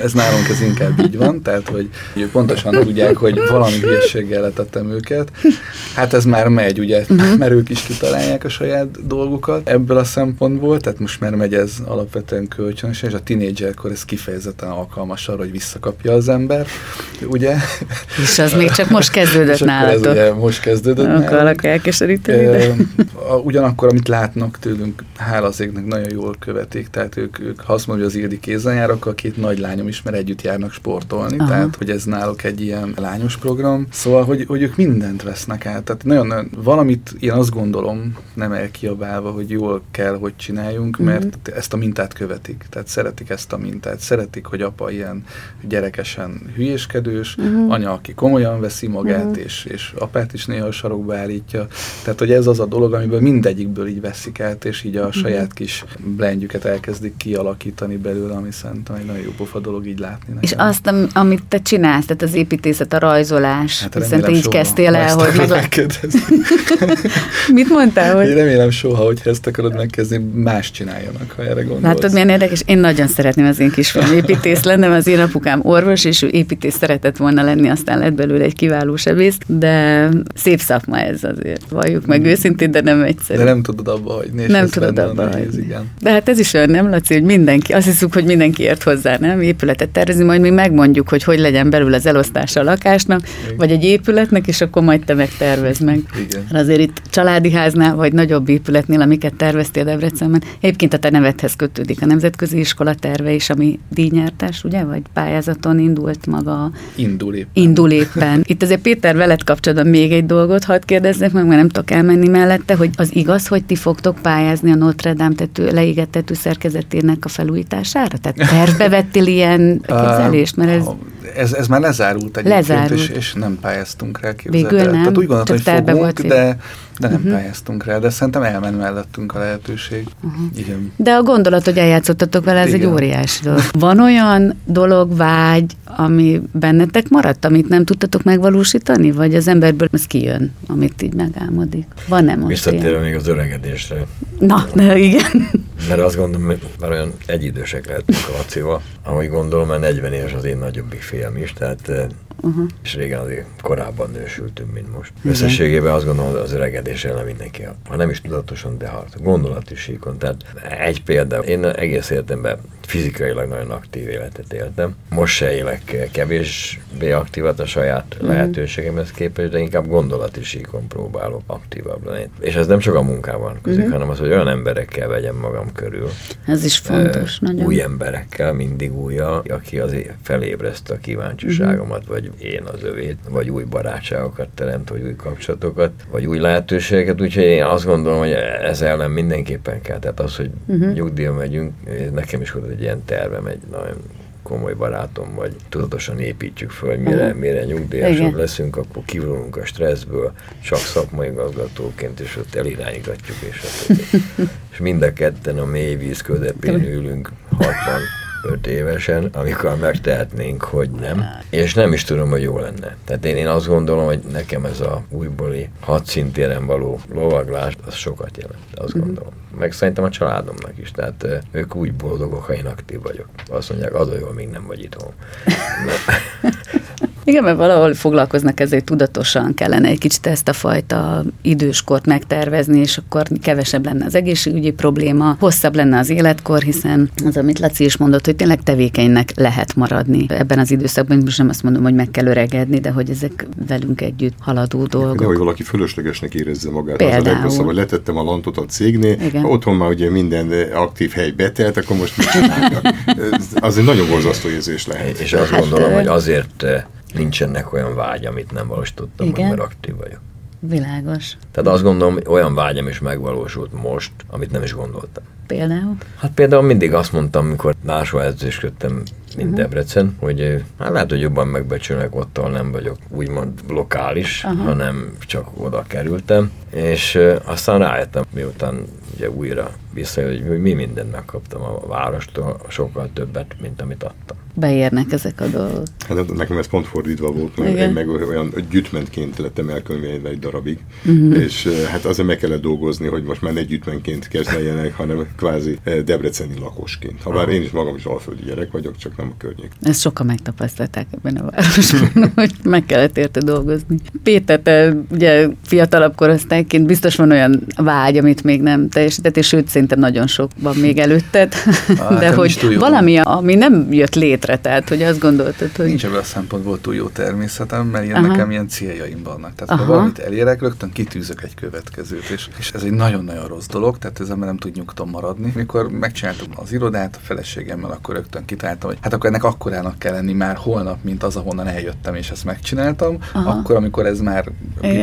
ez nálunk ez inkább így van, tehát hogy, hogy pontosan tudják, hogy valami hülyeséggel letettem őket. Hát ez már megy, ugye, uh-huh. mert ők is kitalálják a saját dolgukat. Ebből a szempontból, tehát most már megy ez alapvetően kölcsönös, és a tinédzserkor ez kifejezetten alkalmas arra, hogy visszakapja az ember, ugye? És az még csak most kezdődött nálatok. Ugye most kezdődött Akarlak elkeseríteni. Ugyanakkor, amit látnak tőlünk, hála az égnek nagyon jól követik, tehát ők, ők ha azt mondja, hogy az Ildi kézen jár, akkor a két nagy lányom is, mert együtt járnak sportolni, Aha. tehát hogy ez náluk egy ilyen lányos program. Szóval, hogy, hogy ők mindent vesznek át. Tehát nagyon, nagyon valamit én azt gondolom, nem elkiabálva, hogy jól kell, hogy csináljunk, mert ezt a mintát követik. Tehát szeretik ezt a mintát. Szeretik, hogy apa ilyen gyerekesen hülyéskedős, uh-huh. anya, aki komolyan veszi magát, uh-huh. és, és apát is néha a sarokba állítja. Tehát, hogy ez az a dolog, amiből mindegyikből így veszik át, és így a uh-huh. saját kis blendjüket elkezdik kialakítani belőle, ami szerintem egy nagyon jó pofa dolog így látni. Nekem. És azt, amit te csinálsz, tehát az építészet, a rajzolás, hát hiszen így kezdtél el, hogy... Meg... Mit mondtál? Hogy... Én remélem soha, hogy ezt akarod megkezdeni, más csináljanak, ha erre gondolsz. Látod, milyen érdekes? Én nagyon szeretném az én kisfiam építész lenne, az én apukám orvos, és ő építész szeretett volna lenni, aztán lett belőle egy kiváló sebész, de szép szakma ez azért. Valljuk meg őszintén, de nem egyszerű. De nem tudod abba hagyni. Nem tudod abba hagyni. Igen. De hát ez is olyan, nem Laci, hogy mindenki, azt hiszük, hogy mindenki ért hozzá, nem? Épületet tervezni, majd mi megmondjuk, hogy hogy legyen belül az elosztása a lakásnak, Igen. vagy egy épületnek, és akkor majd te megtervez meg. Igen. Hát azért itt családi háznál, vagy nagyobb épületnél, amiket terveztél Debrecenben, egyébként a te nevedhez kötődik a Nemzetközi Iskola terve is, ami díjnyertes, ugye? Vagy pályázaton indult maga. Indul éppen. Indul éppen. Itt azért Péter veled kapcsolatban még egy dolgot hadd kérdezzek meg, mert nem tudok elmenni mellette, hogy az igaz, hogy ti fogtok pályázni a Notre Dame tető, leégett tető szerkezetének a felújítására? Tehát tervbe vettél ilyen képzelést? Mert ez... Ez, ez már lezárult egyébként, lezárult. És, és nem pályáztunk rá képzelni. Végül nem. Tehát úgy gondoltam, hogy fogunk, volt de, de nem uh-huh. pályáztunk rá, de szerintem elmen mellettünk a lehetőség. Uh-huh. Igen. De a gondolat, hogy eljátszottatok vele, ez Igen. egy óriási dolog. Van olyan dolog, vágy, ami bennetek maradt, amit nem tudtatok megvalósítani? Vagy az emberből ez kijön, amit így megálmodik? Van-e most Visszatérve még az öregedésre. Na, de igen. Mert azt gondolom, hogy már olyan egyidősek lehetünk a Lacival. Ahogy gondolom, mert 40 éves az én nagyobbik fiam is, tehát uh-huh. és régen azért korábban nősültünk, mint most. Igen. Összességében azt gondolom, hogy az öregedés ellen mindenki, ha nem is tudatosan, de hart, gondolati síkon. Tehát egy példa, én egész életemben fizikailag nagyon aktív életet éltem. Most se élek kevésbé aktívat a saját mm. lehetőségemhez képest, de inkább gondolati síkon próbálok aktívabb lenni. És ez nem csak a munkában közik, mm. hanem az, hogy olyan emberekkel vegyem magam körül. Ez is fontos, uh, nagyon. Új emberekkel, mindig újja, aki az felébreszte a kíváncsiságomat, mm. vagy én az övét, vagy új barátságokat teremt, vagy új kapcsolatokat, vagy új lehetőségeket. Úgyhogy én azt gondolom, hogy ez ellen mindenképpen kell. Tehát az, hogy mm-hmm. nyugdíjra megyünk, nekem is volt egy ilyen tervem, egy nagyon komoly barátom, vagy tudatosan építjük föl, hogy mire, mire nyugdíjasok leszünk, akkor kivonulunk a stresszből, csak szakmai igazgatóként, és ott elirányítgatjuk, és, és mind a ketten a mély víz közepén ülünk hatban öt évesen, amikor megtehetnénk, hogy nem. És nem is tudom, hogy jó lenne. Tehát én, én azt gondolom, hogy nekem ez a újbóli hadszintéren való lovaglás, az sokat jelent, azt mhm. gondolom. Meg szerintem a családomnak is. Tehát ők úgy boldogok, ha én aktív vagyok. Azt mondják, az a jó, még nem vagy itthon. Igen, mert valahol foglalkoznak ezért tudatosan kellene egy kicsit ezt a fajta időskort megtervezni, és akkor kevesebb lenne az egészségügyi probléma, hosszabb lenne az életkor, hiszen az, amit Laci is mondott, hogy tényleg tevékenynek lehet maradni ebben az időszakban. Most nem azt mondom, hogy meg kell öregedni, de hogy ezek velünk együtt haladó dolgok. hogy valaki fölöslegesnek érezze magát. Például. Az a legrosszabb, hogy letettem a lantot a cégnél, Igen. otthon már ugye minden aktív hely betelt, akkor most mit csinálnak? az egy nagyon borzasztó érzés lehet. És azt hát, gondolom, hogy azért nincsenek olyan vágy, amit nem valósítottam, Igen. mert aktív vagyok. Világos. Tehát azt gondolom, hogy olyan vágyam is megvalósult most, amit nem is gondoltam. Például? Hát például mindig azt mondtam, amikor máshol edzésködtem, mint uh-huh. Debrecen, hogy hát lehet, hogy jobban megbecsülnek ott, ahol nem vagyok úgymond lokális, uh-huh. hanem csak oda kerültem, és uh, aztán rájöttem, miután ugye újra vissza, hogy mi mindent megkaptam a várostól, sokkal többet, mint amit adtam. Beérnek ezek a dolgok. Hát nekem ez pont fordítva volt, mert Igen. én meg olyan gyűjtmentként lettem elkönyvelve egy darabig, uh-huh. és hát azért meg kellett dolgozni, hogy most már ne gyűjtmentként kezdjenek, hanem kvázi debreceni lakosként. Ha bár én is magam is alföldi gyerek vagyok, csak nem a környék. Ezt sokan megtapasztalták ebben a városban, hogy meg kellett érte dolgozni. Péter, te ugye fiatalabb korosztályként biztos van olyan vágy, amit még nem teljesített, és sőt, szerintem nagyon sok van még előtted, ah, de hogy valami, ami nem jött létre, tehát hogy azt gondoltad, hogy... Nincs ebből a szempontból túl jó természetem, mert ilyen nekem ilyen céljaim vannak. Tehát Aha. ha valamit elérek, rögtön kitűzök egy következőt, és, és ez egy nagyon-nagyon rossz dolog, tehát ez nem tud nyugton maradni. Mikor megcsináltuk az irodát a feleségemmel, akkor rögtön kitaláltam, hogy hát akkor ennek akkorának kell lenni már holnap, mint az, ahonnan eljöttem, és ezt megcsináltam. Aha. Akkor, amikor ez már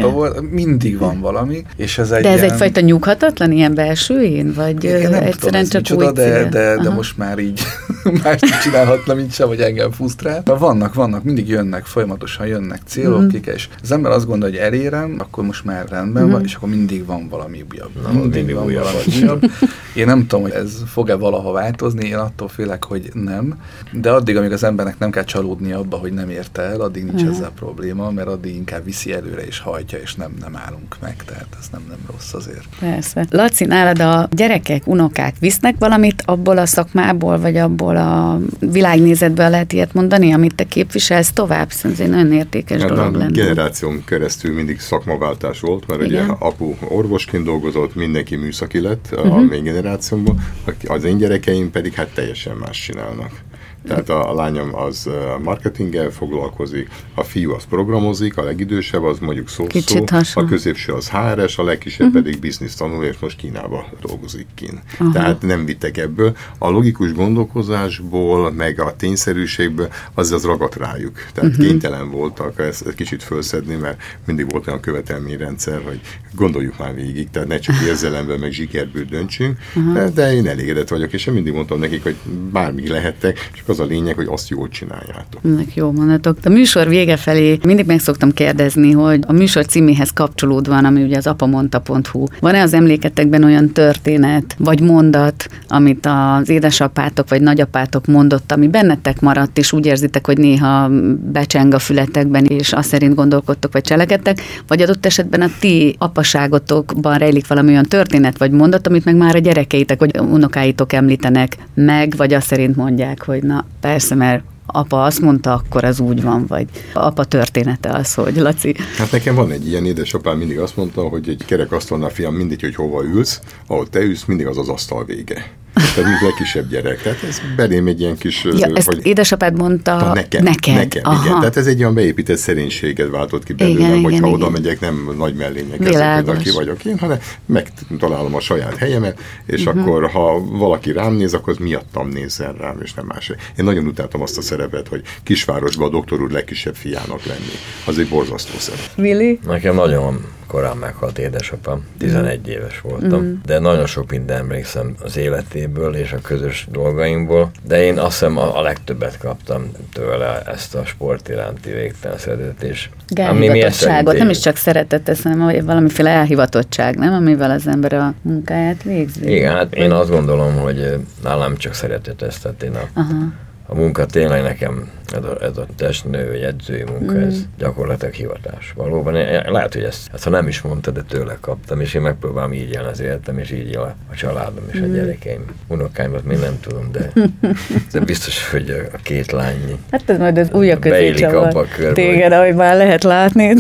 volt, mindig van valami, és ez egy De ez ilyen... egyfajta nyughatatlan ilyen belső én, vagy Igen, nem egyszerűen tudom, csak micsoda, de, de, de most már így más csinálhatna, mint sem, hogy engem fusztrál. Vannak, vannak, mindig jönnek, folyamatosan jönnek célok, mm. és az ember azt gondolja, hogy elérem, akkor most már rendben mm. van, és akkor mindig van valami újabb. Na, mindig, mindig van újabb. valami újabb. Én nem tudom, hogy ez fog-e valaha változni, én attól félek, hogy nem, de addig, amíg az embernek nem kell csalódni abba, hogy nem érte el, addig nincs mm. ezzel probléma, mert addig inkább viszi előre és hajtja, és nem, nem állunk meg, tehát ez nem, nem rossz azért. Persze. Laci, nálad a gyerekek, unokák visznek valamit abból a szakmából, vagy abból a világnézetből lehet ilyet mondani, amit te képviselsz tovább? Szerintem ez egy nagyon értékes hát dolog lenne. Generáción keresztül mindig szakmaváltás volt, mert Igen. ugye apu orvosként dolgozott, mindenki műszaki lett uh-huh. a mhm. még generációmban, az én gyerekeim pedig hát teljesen más csinálnak. Tehát a, a lányom az marketinggel foglalkozik, a fiú az programozik, a legidősebb az mondjuk szó, szó a középső az HRS, a legkisebb uh-huh. pedig biznisz tanul, és most Kínába dolgozik kín. Uh-huh. Tehát nem vittek ebből. A logikus gondolkozásból, meg a tényszerűségből az az ragadt rájuk. Tehát uh-huh. kénytelen voltak ezt, kicsit fölszedni, mert mindig volt olyan követelményrendszer, hogy gondoljuk már végig, tehát ne csak érzelemben, meg zsikerből döntsünk, uh-huh. de én elégedett vagyok, és én mindig mondtam nekik, hogy bármi lehettek, csak az a lényeg, hogy azt jól csináljátok. Ennek jó mondatok. A műsor vége felé mindig meg szoktam kérdezni, hogy a műsor címéhez kapcsolódva, ami ugye az apamonta.hu, van-e az emléketekben olyan történet, vagy mondat, amit az édesapátok vagy nagyapátok mondott, ami bennetek maradt, és úgy érzitek, hogy néha becseng a fületekben, és azt szerint gondolkodtok, vagy cselekedtek, vagy adott esetben a ti apaságotokban rejlik valami olyan történet, vagy mondat, amit meg már a gyerekeitek, vagy unokáitok említenek meg, vagy azt szerint mondják, hogy na persze, mert apa azt mondta, akkor az úgy van, vagy apa története az, hogy Laci. Hát nekem van egy ilyen édesapám, mindig azt mondta, hogy egy kerekasztalnál fiam, mindig, hogy hova ülsz, ahol te ülsz, mindig az az asztal vége. Tehát mint legkisebb gyerek. Tehát ez belém egy ilyen kis... Ja, ezt hogy, édesapád mondta nekem. Nekem, nekem igen. Tehát ez egy olyan beépített szerénységet váltott ki belőlem, igen, hogyha igen, oda igen. megyek, nem nagy mellények ezek, aki vagyok én, hanem megtalálom a saját helyemet, és uh-huh. akkor, ha valaki rám néz, akkor az miattam nézzen rám, és nem más. Én nagyon utáltam azt a szerepet, hogy kisvárosban a doktor úr legkisebb fiának lenni. Az egy borzasztó szerep. Willi? Nekem nagyon korán meghalt édesapám, 11 mm. éves voltam, mm. de nagyon sok minden emlékszem az életéből és a közös dolgaimból, de én azt hiszem a, a legtöbbet kaptam tőle ezt a sport iránti végtelen szeretet, és Elhivatottságot, nem is csak szeretet, hanem valamiféle elhivatottság, nem? Amivel az ember a munkáját végzi. Igen, hát én azt gondolom, hogy nálam csak szeretet tehát én a, Aha a munka tényleg nekem, ez a, ez a testnő, vagy edzői munka, mm. ez gyakorlatilag hivatás. Valóban, én, lehet, hogy ezt, ezt ha nem is mondta, de tőle kaptam, és én megpróbálom így élni az életem, és így él a, a családom, és mm. a gyerekeim. Unokáimat még nem tudom, de, de biztos, hogy a, a két lány Hát ez majd az ujjak közé csavar téged, ahogy már lehet látni.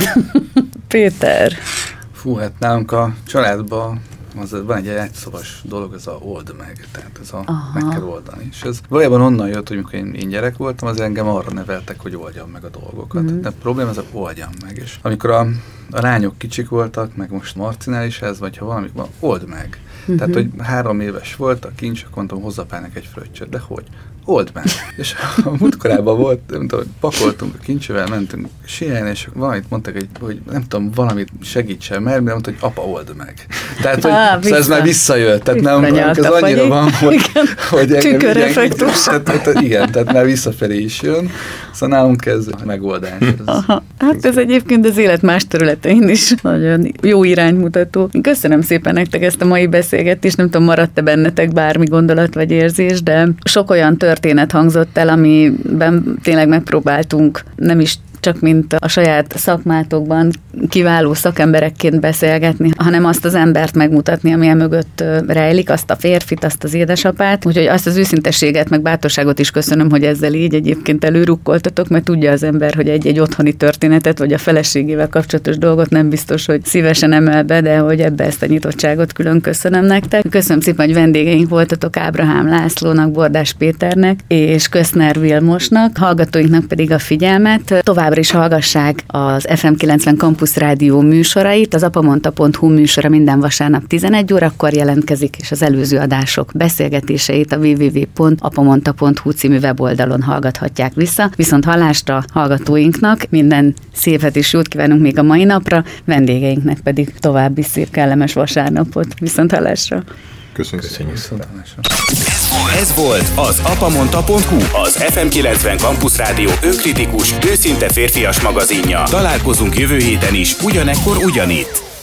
Péter. Fú, hát nálunk a családban az, van egy egyszavas dolog, ez a old meg, tehát ez a Aha. meg kell oldani. És ez valójában onnan jött, hogy mikor én, én gyerek voltam, az engem arra neveltek, hogy oldjam meg a dolgokat. Mm. De a probléma az, hogy oldjam meg. És amikor a, a lányok kicsik voltak, meg most Marcinál is ez, vagy ha valami van, old meg. Mm-hmm. Tehát, hogy három éves volt, a kincs, akkor mondtam, hozzapálnak egy fröccsöt. De hogy? Old meg. És a múltkorában volt, nem tudom, pakoltunk a kincsővel, mentünk síelni, és valamit mondtak, hogy, hogy nem tudom, valamit segítsen, mert de mondta, hogy apa, old meg. Tehát, hogy ah, szóval ez már visszajött. Tehát nem, ez annyira van, hogy, igen. hogy Tükörrefektus. Tehát, igen, tehát már visszafelé is jön. Szóval nálunk ez megoldás. Ez. Aha. Hát ez egyébként az élet más területein is nagyon jó iránymutató. Köszönöm szépen nektek ezt a mai beszélgetést, nem tudom, maradt-e bennetek bármi gondolat vagy érzés, de sok olyan tör történet hangzott el, amiben tényleg megpróbáltunk nem is csak mint a saját szakmátokban kiváló szakemberekként beszélgetni, hanem azt az embert megmutatni, ami mögött rejlik, azt a férfit, azt az édesapát. Úgyhogy azt az őszintességet, meg bátorságot is köszönöm, hogy ezzel így egyébként előrukkoltatok, mert tudja az ember, hogy egy-egy otthoni történetet, vagy a feleségével kapcsolatos dolgot nem biztos, hogy szívesen emel be, de hogy ebbe ezt a nyitottságot külön köszönöm nektek. Köszönöm szépen, hogy vendégeink voltatok Ábrahám Lászlónak, Bordás Péternek és Köszner Vilmosnak, hallgatóinknak pedig a figyelmet. Tovább továbbra is hallgassák az FM90 Campus Rádió műsorait. Az apamonta.hu műsora minden vasárnap 11 órakor jelentkezik, és az előző adások beszélgetéseit a www.apamonta.hu című weboldalon hallgathatják vissza. Viszont hallásra hallgatóinknak minden szépet és jót kívánunk még a mai napra, vendégeinknek pedig további szép kellemes vasárnapot. Viszont hallásra! Köszönjük, Köszönjük szépen. Ez volt az apamonta.hu, az FM90 Campus Rádió önkritikus, őszinte férfias magazinja. Találkozunk jövő héten is, ugyanekkor ugyanitt.